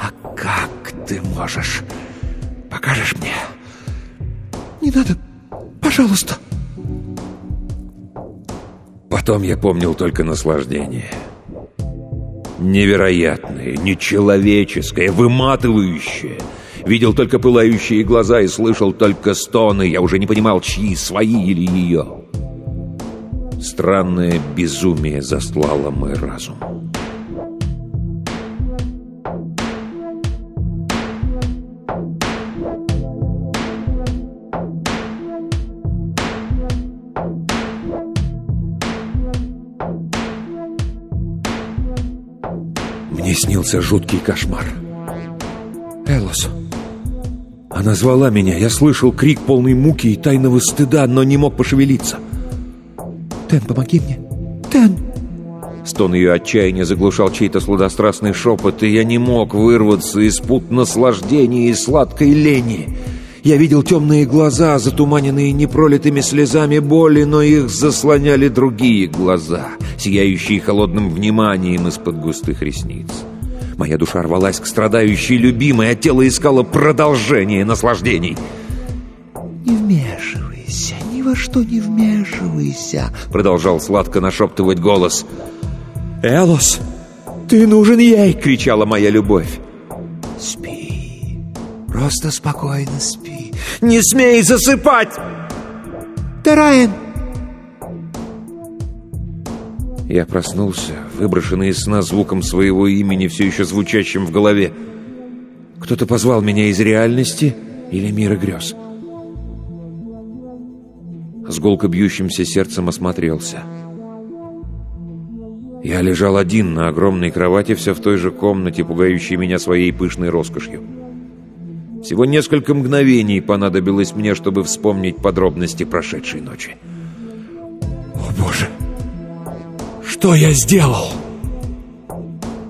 А как ты можешь? Покажешь мне? Не надо, пожалуйста. Потом я помнил только наслаждение. Невероятное, нечеловеческое, выматывающее. Видел только пылающие глаза и слышал только стоны. Я уже не понимал, чьи, свои или ее. Странное безумие застлало мой разум. Мне снился жуткий кошмар. Элос. Она звала меня. Я слышал крик полный муки и тайного стыда, но не мог пошевелиться. «Тен, помоги мне! Тен!» Стон ее отчаяния заглушал чей-то сладострастный шепот, и я не мог вырваться из пут наслаждения и сладкой лени. Я видел темные глаза, затуманенные непролитыми слезами боли, но их заслоняли другие глаза, сияющие холодным вниманием из-под густых ресниц. Моя душа рвалась к страдающей любимой, а тело искало продолжение наслаждений. «Не вмешивайся, ни во что не вмешивайся», — продолжал сладко нашептывать голос. «Элос, ты нужен ей!» — кричала моя любовь. «Спи, просто спокойно спи. Не смей засыпать!» «Тараен!» Я проснулся, выброшенный из сна звуком своего имени, все еще звучащим в голове. Кто-то позвал меня из реальности или мира грез. С гулко бьющимся сердцем осмотрелся. Я лежал один на огромной кровати, все в той же комнате, пугающей меня своей пышной роскошью. Всего несколько мгновений понадобилось мне, чтобы вспомнить подробности прошедшей ночи. «О, Боже!» Что я сделал?»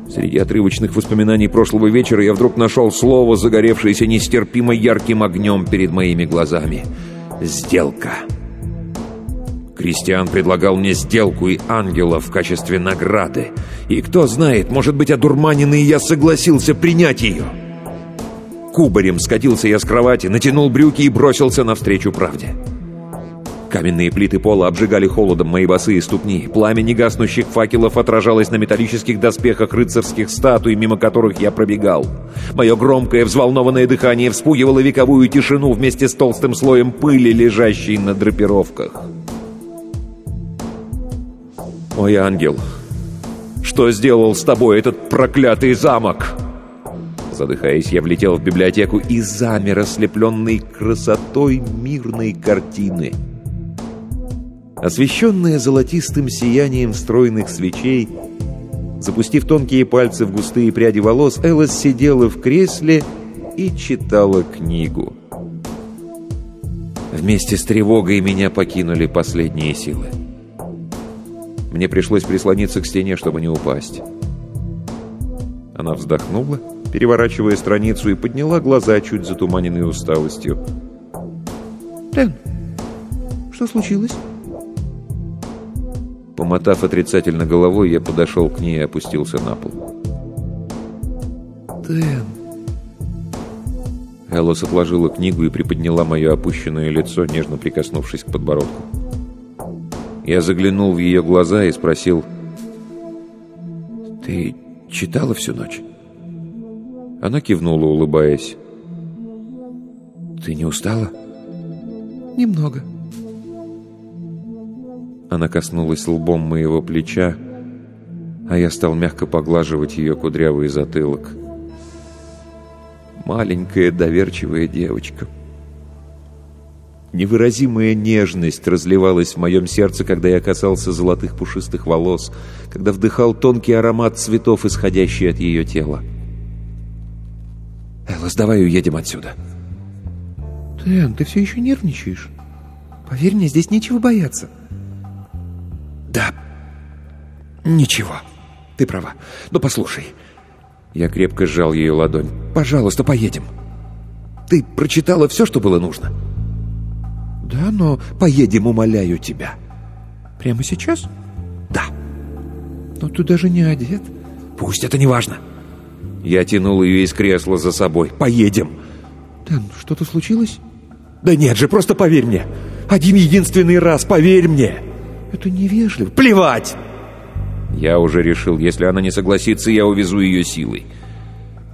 Среди отрывочных воспоминаний прошлого вечера я вдруг нашел слово, загоревшееся нестерпимо ярким огнем перед моими глазами. «Сделка». Кристиан предлагал мне сделку и ангела в качестве награды. И кто знает, может быть, одурманенный я согласился принять ее. Кубарем скатился я с кровати, натянул брюки и бросился навстречу правде. Каменные плиты пола обжигали холодом мои босые ступни. Пламя негаснущих факелов отражалось на металлических доспехах рыцарских статуй, мимо которых я пробегал. Мое громкое, взволнованное дыхание вспугивало вековую тишину вместе с толстым слоем пыли, лежащей на драпировках. «Мой ангел, что сделал с тобой этот проклятый замок?» Задыхаясь, я влетел в библиотеку и замер, ослепленный красотой мирной картины — Освещенная золотистым сиянием стройных свечей, запустив тонкие пальцы в густые пряди волос, Элос сидела в кресле и читала книгу. Вместе с тревогой меня покинули последние силы. Мне пришлось прислониться к стене, чтобы не упасть. Она вздохнула, переворачивая страницу, и подняла глаза, чуть затуманенные усталостью. «Дэн, что случилось?» Помотав отрицательно головой, я подошел к ней и опустился на пол. «Дэн...» Элос отложила книгу и приподняла мое опущенное лицо, нежно прикоснувшись к подбородку. Я заглянул в ее глаза и спросил, «Ты читала всю ночь?» Она кивнула, улыбаясь. «Ты не устала?» «Немного». Она коснулась лбом моего плеча, а я стал мягко поглаживать ее кудрявый затылок. Маленькая доверчивая девочка. Невыразимая нежность разливалась в моем сердце, когда я касался золотых пушистых волос, когда вдыхал тонкий аромат цветов, исходящий от ее тела. «Эллас, давай уедем отсюда». «Тэн, ты все еще нервничаешь? Поверь мне, здесь нечего бояться». «Да, ничего, ты права. Но послушай». Я крепко сжал ее ладонь. «Пожалуйста, поедем. Ты прочитала все, что было нужно?» «Да, но поедем, умоляю тебя». «Прямо сейчас?» «Да». «Но ты даже не одет». «Пусть это не важно». Я тянул ее из кресла за собой. «Поедем». «Дэн, что-то случилось?» «Да нет же, просто поверь мне. Один единственный раз, поверь мне». Это невежливо. Плевать! Я уже решил, если она не согласится, я увезу ее силой.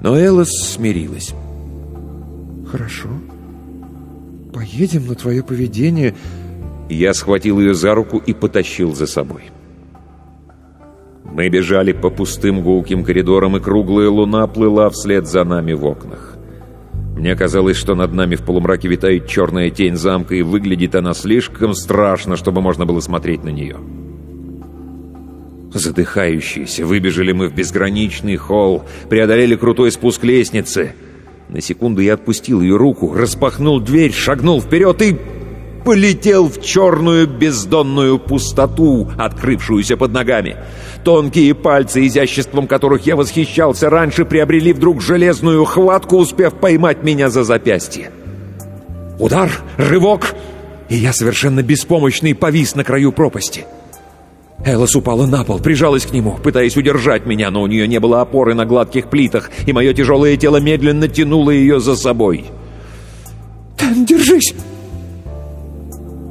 Но Эллас смирилась. Хорошо. Поедем на твое поведение. Я схватил ее за руку и потащил за собой. Мы бежали по пустым гулким коридорам, и круглая луна плыла вслед за нами в окнах. Мне казалось, что над нами в полумраке витает черная тень замка, и выглядит она слишком страшно, чтобы можно было смотреть на нее. Задыхающиеся, выбежали мы в безграничный холл, преодолели крутой спуск лестницы. На секунду я отпустил ее руку, распахнул дверь, шагнул вперед и полетел в черную бездонную пустоту, открывшуюся под ногами. Тонкие пальцы, изяществом которых я восхищался раньше, приобрели вдруг железную хватку, успев поймать меня за запястье. Удар, рывок, и я совершенно беспомощный повис на краю пропасти. Элос упала на пол, прижалась к нему, пытаясь удержать меня, но у нее не было опоры на гладких плитах, и мое тяжелое тело медленно тянуло ее за собой. «Тен, держись!»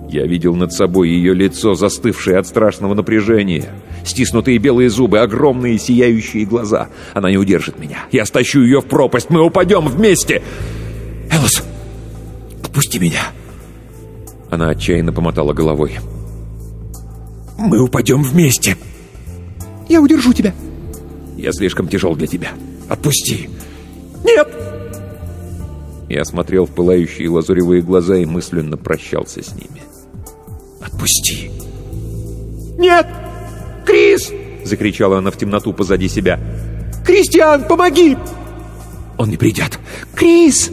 Я видел над собой ее лицо, застывшее от страшного напряжения. Стиснутые белые зубы, огромные сияющие глаза. Она не удержит меня. Я стащу ее в пропасть. Мы упадем вместе. Элос, отпусти меня. Она отчаянно помотала головой. Мы упадем вместе. Я удержу тебя. Я слишком тяжел для тебя. Отпусти. Нет! Я смотрел в пылающие лазуревые глаза и мысленно прощался с ними. Отпусти. Нет! Крис! Закричала она в темноту позади себя. Кристиан, помоги! Он не придет. Крис!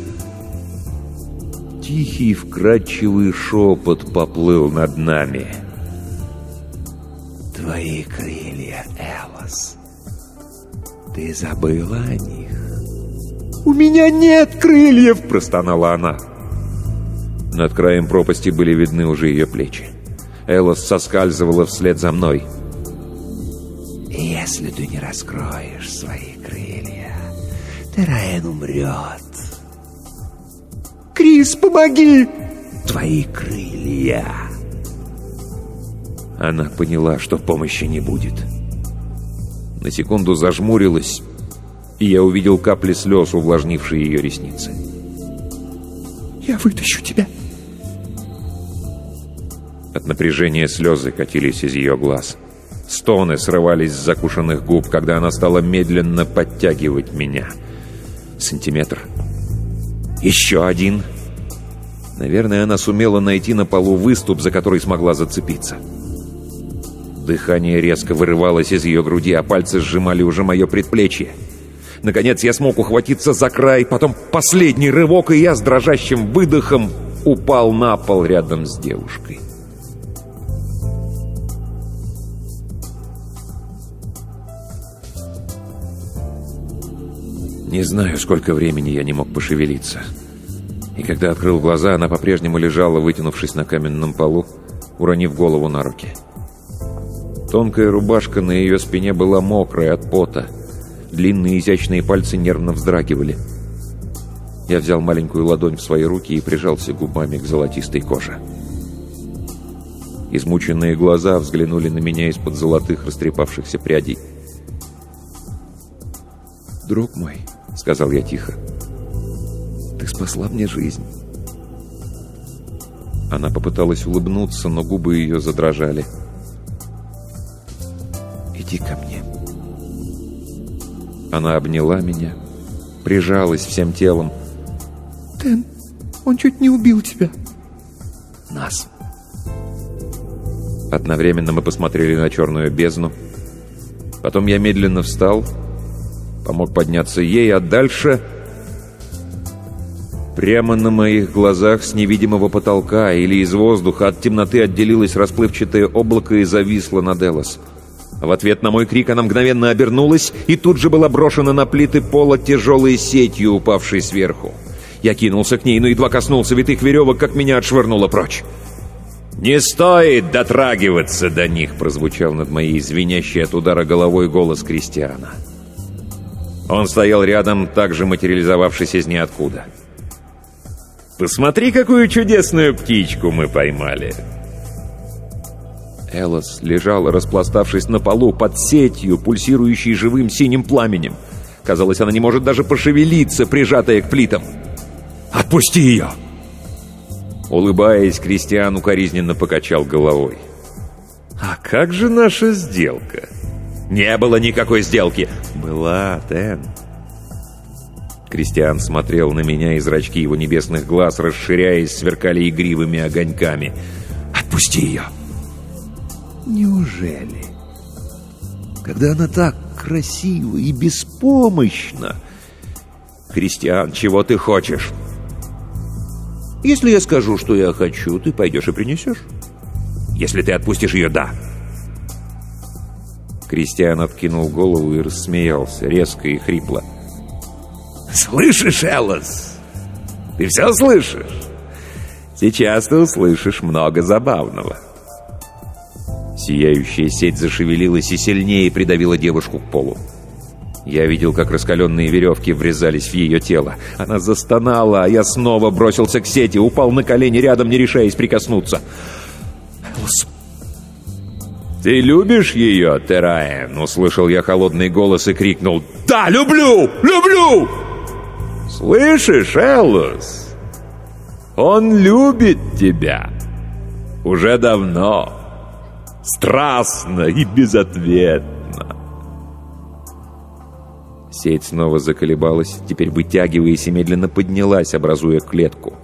Тихий вкрадчивый шепот поплыл над нами. Твои крылья, Элос. Ты забыла о них? «У меня нет крыльев!» – простонала она. Над краем пропасти были видны уже ее плечи. Элос соскальзывала вслед за мной. «Если ты не раскроешь свои крылья, Тераен умрет». «Крис, помоги!» «Твои крылья!» Она поняла, что помощи не будет. На секунду зажмурилась, и я увидел капли слез, увлажнившие ее ресницы. «Я вытащу тебя!» От напряжения слезы катились из ее глаз. Стоны срывались с закушенных губ, когда она стала медленно подтягивать меня. Сантиметр. Еще один. Наверное, она сумела найти на полу выступ, за который смогла зацепиться. Дыхание резко вырывалось из ее груди, а пальцы сжимали уже мое предплечье. Наконец я смог ухватиться за край, потом последний рывок, и я с дрожащим выдохом упал на пол рядом с девушкой. Не знаю, сколько времени я не мог пошевелиться. И когда открыл глаза, она по-прежнему лежала, вытянувшись на каменном полу, уронив голову на руки. Тонкая рубашка на ее спине была мокрая от пота. Длинные изящные пальцы нервно вздрагивали. Я взял маленькую ладонь в свои руки и прижался губами к золотистой коже. Измученные глаза взглянули на меня из-под золотых растрепавшихся прядей. «Друг мой», — сказал я тихо. «Ты спасла мне жизнь». Она попыталась улыбнуться, но губы ее задрожали. «Иди ко мне». Она обняла меня, прижалась всем телом. «Тен, он чуть не убил тебя». «Нас». Одновременно мы посмотрели на черную бездну. Потом я медленно встал помог подняться ей, а дальше... Прямо на моих глазах с невидимого потолка или из воздуха от темноты отделилось расплывчатое облако и зависло над Элос. В ответ на мой крик она мгновенно обернулась и тут же была брошена на плиты пола тяжелой сетью, упавшей сверху. Я кинулся к ней, но едва коснулся витых веревок, как меня отшвырнуло прочь. «Не стоит дотрагиваться до них!» прозвучал над моей звенящей от удара головой голос Кристиана. Он стоял рядом, также материализовавшись из ниоткуда. «Посмотри, какую чудесную птичку мы поймали!» Элос лежала, распластавшись на полу под сетью, пульсирующей живым синим пламенем. Казалось, она не может даже пошевелиться, прижатая к плитам.
Отпусти ее!»
Улыбаясь, Кристиан укоризненно покачал головой. «А как же наша сделка?»
«Не было никакой сделки!»
«Была, Тен!» Кристиан смотрел на меня, и зрачки его небесных глаз, расширяясь, сверкали игривыми огоньками.
«Отпусти ее!» «Неужели? Когда она так красива и беспомощна!»
«Кристиан, чего ты хочешь?»
«Если я скажу, что я хочу, ты пойдешь и принесешь?» «Если ты отпустишь ее, да!»
Кристиан откинул голову и рассмеялся, резко и хрипло.
«Слышишь, Эллос? Ты все слышишь? Сейчас ты услышишь много забавного».
Сияющая сеть зашевелилась и сильнее придавила девушку к полу. Я видел, как раскаленные веревки врезались в ее тело. Она застонала, а я снова бросился к сети, упал на колени рядом, не решаясь прикоснуться.
«Эллос,
«Ты любишь ее, Тераен?» Услышал я холодный голос и крикнул
«Да, люблю! Люблю!»
«Слышишь, Эллус? Он любит тебя. Уже давно. Страстно и безответно». Сеть снова заколебалась, теперь вытягиваясь и медленно поднялась, образуя клетку.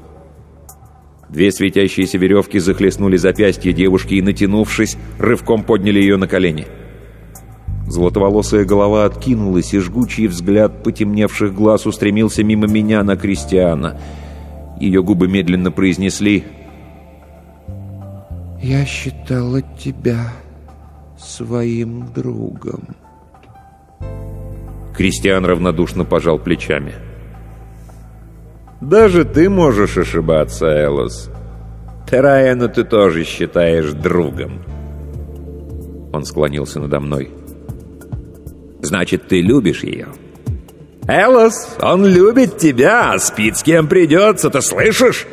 Две светящиеся веревки захлестнули запястье девушки и, натянувшись, рывком подняли ее на колени. Золотоволосая голова откинулась, и жгучий взгляд потемневших глаз устремился мимо меня на Кристиана. Ее губы медленно произнесли
«Я считала тебя своим другом».
Кристиан равнодушно пожал плечами. «Даже ты можешь ошибаться, Элос. Тераэна ты тоже считаешь другом». Он склонился надо мной.
«Значит, ты любишь ее?» «Элос, он любит тебя, спит с кем придется, ты слышишь?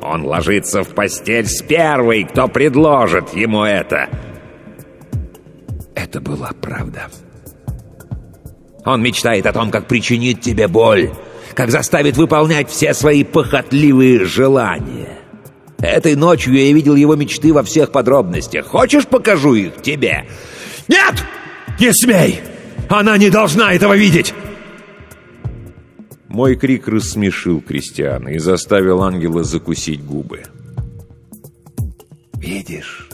Он ложится в постель с первой, кто предложит ему это». Это была правда. Он мечтает о том, как причинить тебе боль, как заставит выполнять все свои похотливые желания. Этой ночью я видел его мечты во всех подробностях. Хочешь, покажу их тебе? Нет! Не смей! Она не должна этого видеть!
Мой крик рассмешил Кристиана и заставил ангела закусить губы.
«Видишь?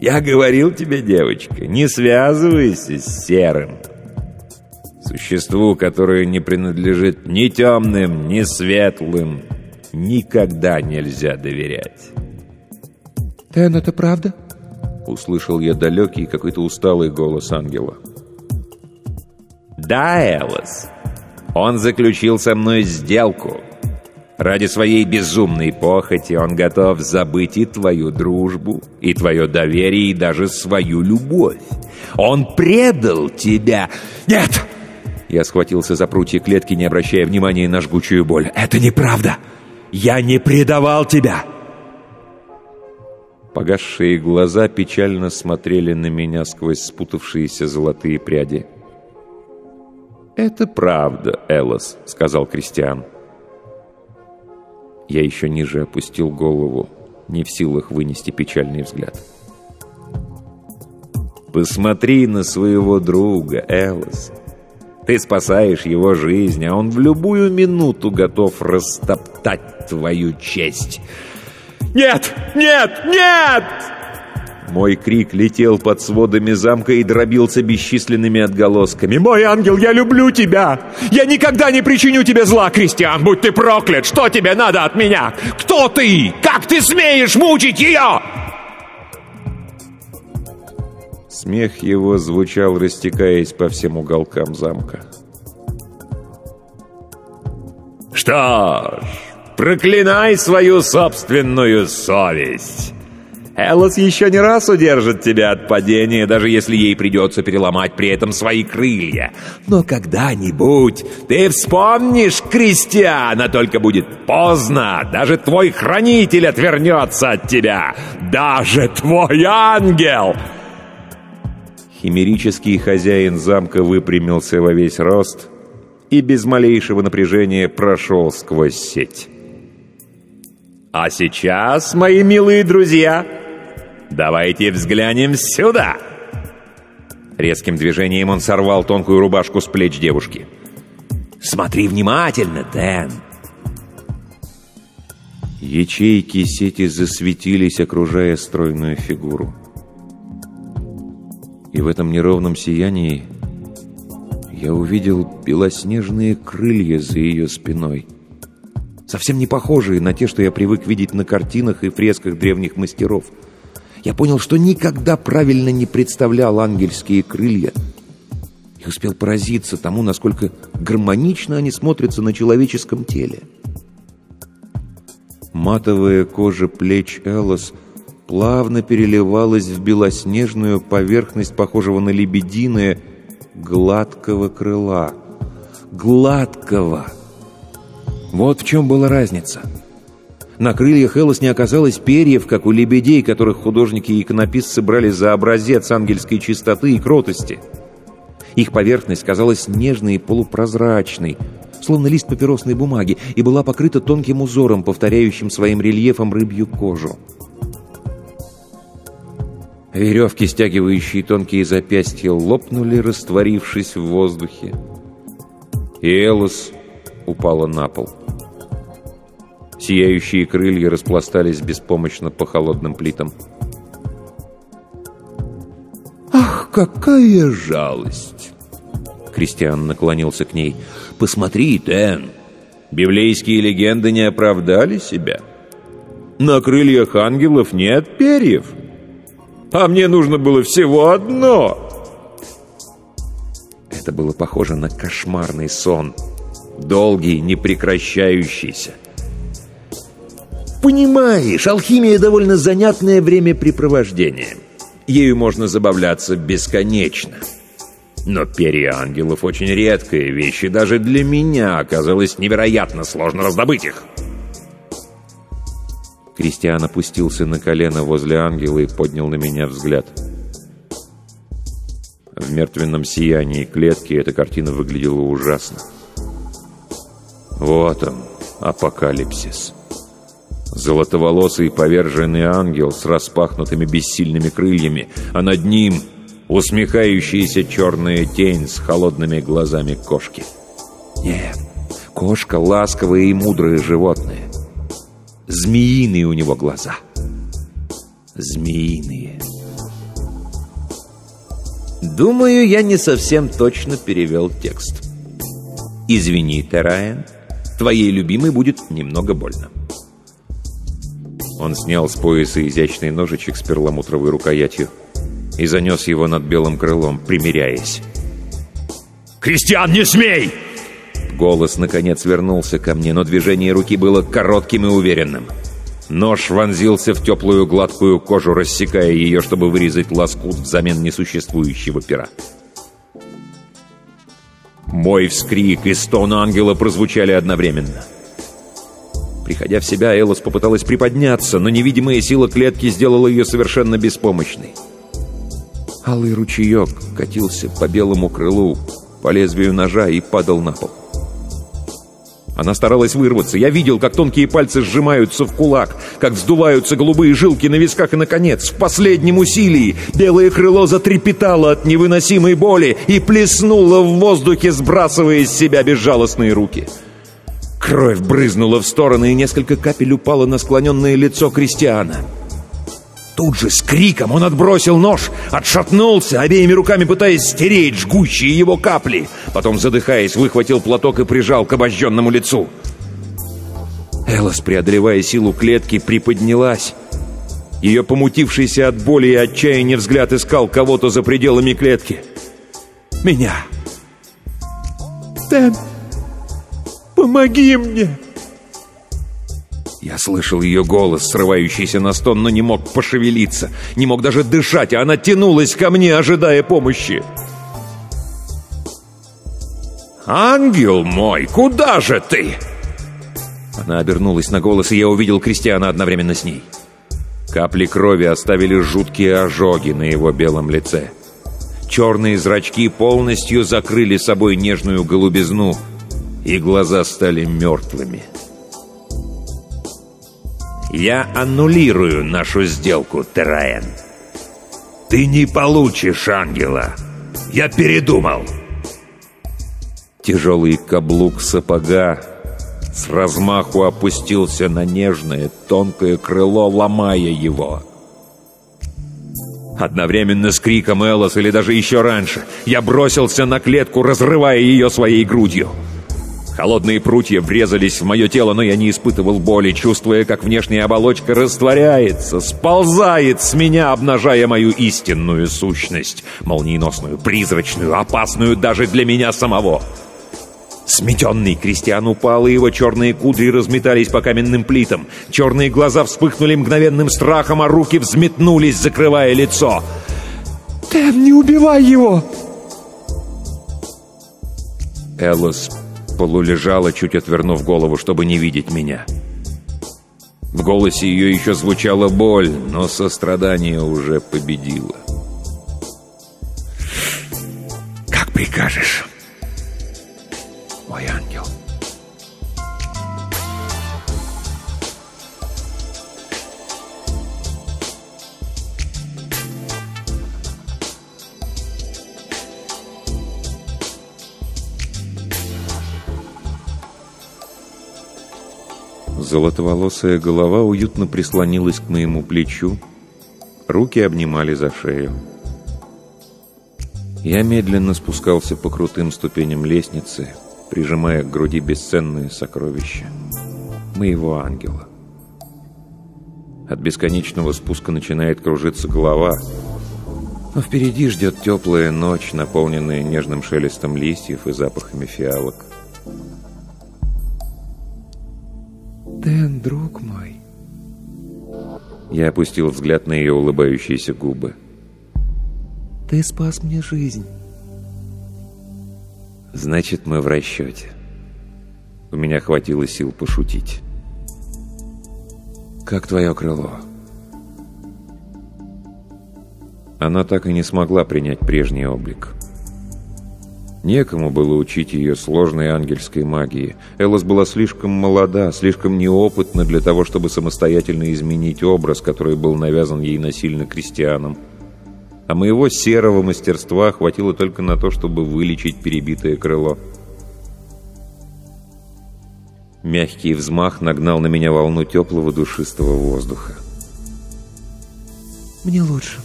Я говорил тебе, девочка, не связывайся с серым.
Существу, которое не принадлежит ни темным, ни светлым, никогда нельзя доверять.
«Тен, это правда?»
Услышал я далекий какой-то усталый голос ангела.
«Да, Элос. Он заключил со мной сделку. Ради своей безумной похоти он готов забыть и твою дружбу, и твое доверие, и даже свою любовь. Он предал тебя. Нет!» Я схватился за прутья клетки, не обращая внимания на жгучую боль. «Это неправда! Я не предавал тебя!»
Погасшие глаза печально смотрели на меня сквозь спутавшиеся золотые пряди. «Это правда, Элос», — сказал Кристиан. Я еще ниже опустил голову, не в силах вынести печальный взгляд. «Посмотри на своего друга, Элос. Ты спасаешь его жизнь, а он в любую минуту готов растоптать твою честь.
«Нет! Нет! Нет!»
Мой крик летел под сводами замка и дробился бесчисленными отголосками.
«Мой ангел, я люблю тебя! Я никогда не причиню тебе зла, Кристиан! Будь ты проклят! Что тебе надо от меня? Кто ты? Как ты смеешь мучить ее?»
Смех его звучал, растекаясь по всем уголкам замка.
«Что ж, проклинай свою собственную совесть!» Элос еще не раз удержит тебя от падения, даже если ей придется переломать при этом свои крылья. Но когда-нибудь ты вспомнишь Кристиана, только будет поздно. Даже твой хранитель отвернется от тебя. Даже твой ангел!»
Химерический хозяин замка выпрямился во весь рост, и без малейшего напряжения прошел сквозь сеть. «А сейчас, мои милые друзья, давайте взглянем сюда!» Резким движением он сорвал тонкую рубашку с плеч девушки. «Смотри внимательно, Тен!» Ячейки сети засветились, окружая стройную фигуру. И в этом неровном сиянии я увидел белоснежные крылья за ее спиной. Совсем не похожие на те, что я привык видеть на картинах и фресках древних мастеров. Я понял, что никогда правильно не представлял ангельские крылья. И успел поразиться тому, насколько гармонично они смотрятся на человеческом теле. Матовая кожа плеч Элос плавно переливалась в белоснежную поверхность, похожего на лебединое, гладкого крыла. Гладкого! Вот в чем была разница. На крыльях Элос не оказалось перьев, как у лебедей, которых художники и иконописцы брали за образец ангельской чистоты и кротости. Их поверхность казалась нежной и полупрозрачной, словно лист папиросной бумаги, и была покрыта тонким узором, повторяющим своим рельефом рыбью кожу. Веревки, стягивающие тонкие запястья, лопнули, растворившись в воздухе. И Элос упала на пол. Сияющие крылья распластались беспомощно по холодным плитам. «Ах, какая жалость!» Кристиан наклонился к ней. «Посмотри, Тен, библейские легенды не оправдали себя. На крыльях ангелов нет перьев» а мне нужно было всего одно. Это было похоже на кошмарный сон, долгий, непрекращающийся. Понимаешь, алхимия довольно занятное времяпрепровождение. Ею можно забавляться бесконечно. Но перья ангелов очень редкая вещь, и даже для меня оказалось невероятно сложно раздобыть их. Кристиан опустился на колено возле ангела и поднял на меня взгляд. В мертвенном сиянии клетки эта картина выглядела ужасно. Вот он, апокалипсис. Золотоволосый поверженный ангел с распахнутыми бессильными крыльями, а над ним усмехающаяся черная тень с холодными глазами кошки. Нет, кошка — ласковое и мудрое животное. Змеиные у него глаза. Змеиные. Думаю, я не совсем точно перевел текст. Извини, Тераен, твоей любимой будет немного больно. Он снял с пояса изящный ножичек с перламутровой рукоятью и занес его над белым крылом, примиряясь. «Кристиан, не смей!» Голос, наконец, вернулся ко мне, но движение руки было коротким и уверенным. Нож вонзился в теплую гладкую кожу, рассекая ее, чтобы вырезать лоскут взамен несуществующего пера. Мой вскрик и стон ангела прозвучали одновременно. Приходя в себя, Элос попыталась приподняться, но невидимая сила клетки сделала ее совершенно беспомощной. Алый ручеек катился по белому крылу, по лезвию ножа и падал на пол. Она старалась вырваться. Я видел, как тонкие пальцы сжимаются в кулак, как вздуваются голубые жилки на висках, и, наконец, в последнем усилии белое крыло затрепетало от невыносимой боли и плеснуло в воздухе, сбрасывая из себя безжалостные руки. Кровь брызнула в стороны, и несколько капель упало на склоненное лицо Кристиана. Тут же с криком он отбросил нож, отшатнулся, обеими руками пытаясь стереть жгущие его капли. Потом, задыхаясь, выхватил платок и прижал к обожженному лицу. Элос, преодолевая силу клетки, приподнялась. Ее помутившийся от боли и отчаяния взгляд искал кого-то за пределами клетки. «Меня!» «Тэн, помоги мне!» Я слышал ее голос, срывающийся на стон, но не мог пошевелиться, не мог даже дышать, а она тянулась ко мне, ожидая помощи. «Ангел мой, куда же ты?» Она обернулась на голос, и я увидел Кристиана одновременно с ней. Капли крови оставили жуткие ожоги на его белом лице. Черные зрачки полностью закрыли собой нежную голубизну,
и глаза стали мертвыми. «Я аннулирую нашу сделку, Тераен. Ты не получишь ангела. Я передумал». Тяжелый каблук сапога с размаху опустился на нежное, тонкое крыло, ломая его. Одновременно с криком Эллос или даже еще раньше я бросился на клетку, разрывая ее своей грудью. Холодные прутья врезались в мое тело, но я не испытывал боли, чувствуя, как внешняя оболочка растворяется, сползает с меня, обнажая мою истинную сущность, молниеносную, призрачную, опасную даже для меня самого. Сметенный Кристиан упал, и его черные кудри разметались по каменным плитам. Черные глаза вспыхнули мгновенным страхом, а руки взметнулись, закрывая лицо.
«Тен, не убивай его!»
Элос полулежала, чуть отвернув голову, чтобы не видеть меня. В голосе ее еще звучала боль, но сострадание уже победило. «Как прикажешь!» мой
Золотоволосая голова уютно прислонилась к моему плечу, руки обнимали за шею. Я медленно спускался по крутым ступеням лестницы, прижимая к груди бесценные сокровища. Моего ангела. От бесконечного спуска начинает кружиться голова, но впереди ждет теплая ночь, наполненная нежным шелестом листьев и запахами фиалок.
Дэн, друг мой.
Я опустил взгляд на ее улыбающиеся губы.
Ты спас мне жизнь.
Значит, мы в расчете. У меня хватило сил пошутить. Как твое крыло? Она так и не смогла принять прежний облик. Некому было учить ее сложной ангельской магии. Элос была слишком молода, слишком неопытна для того, чтобы самостоятельно изменить образ, который был навязан ей насильно крестьянам а моего серого мастерства хватило только на то, чтобы вылечить перебитое крыло. Мягкий взмах нагнал на меня волну теплого душистого воздуха.
«Мне лучше.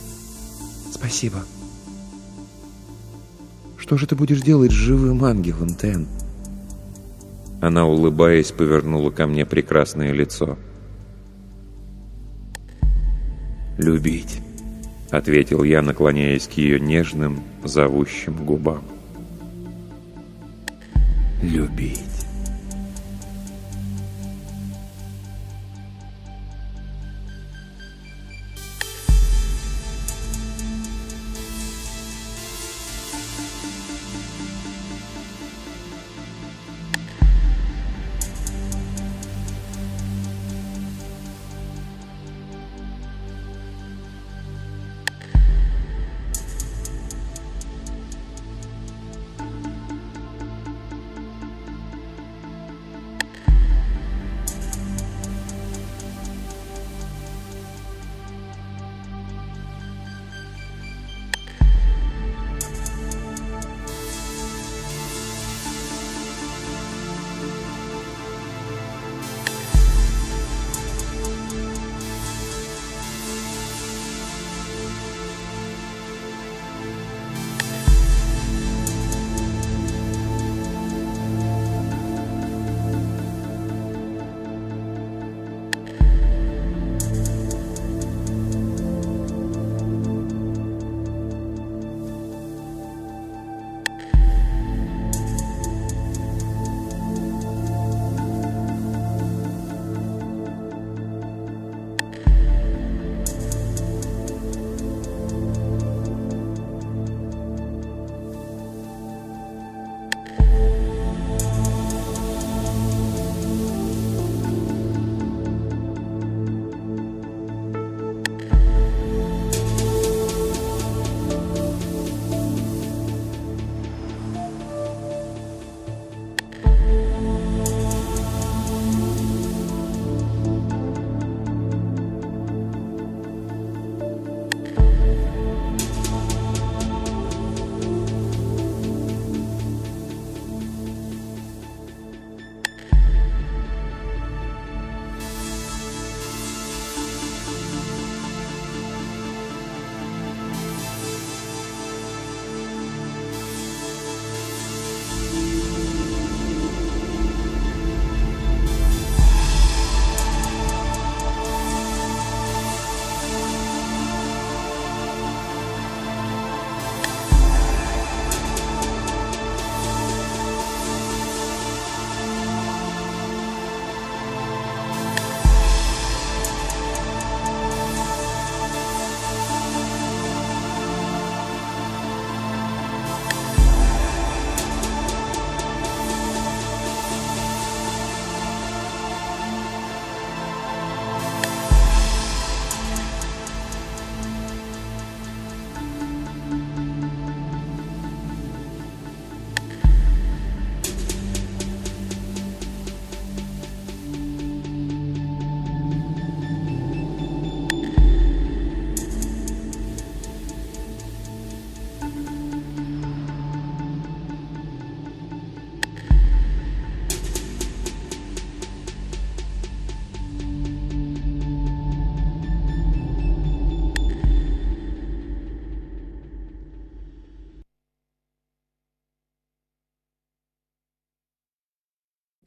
Спасибо. Что же ты будешь делать с живым ангелом, Тен?»
Она, улыбаясь, повернула ко мне прекрасное лицо. «Любить». — ответил я, наклоняясь к ее нежным, зовущим губам.
«Любить».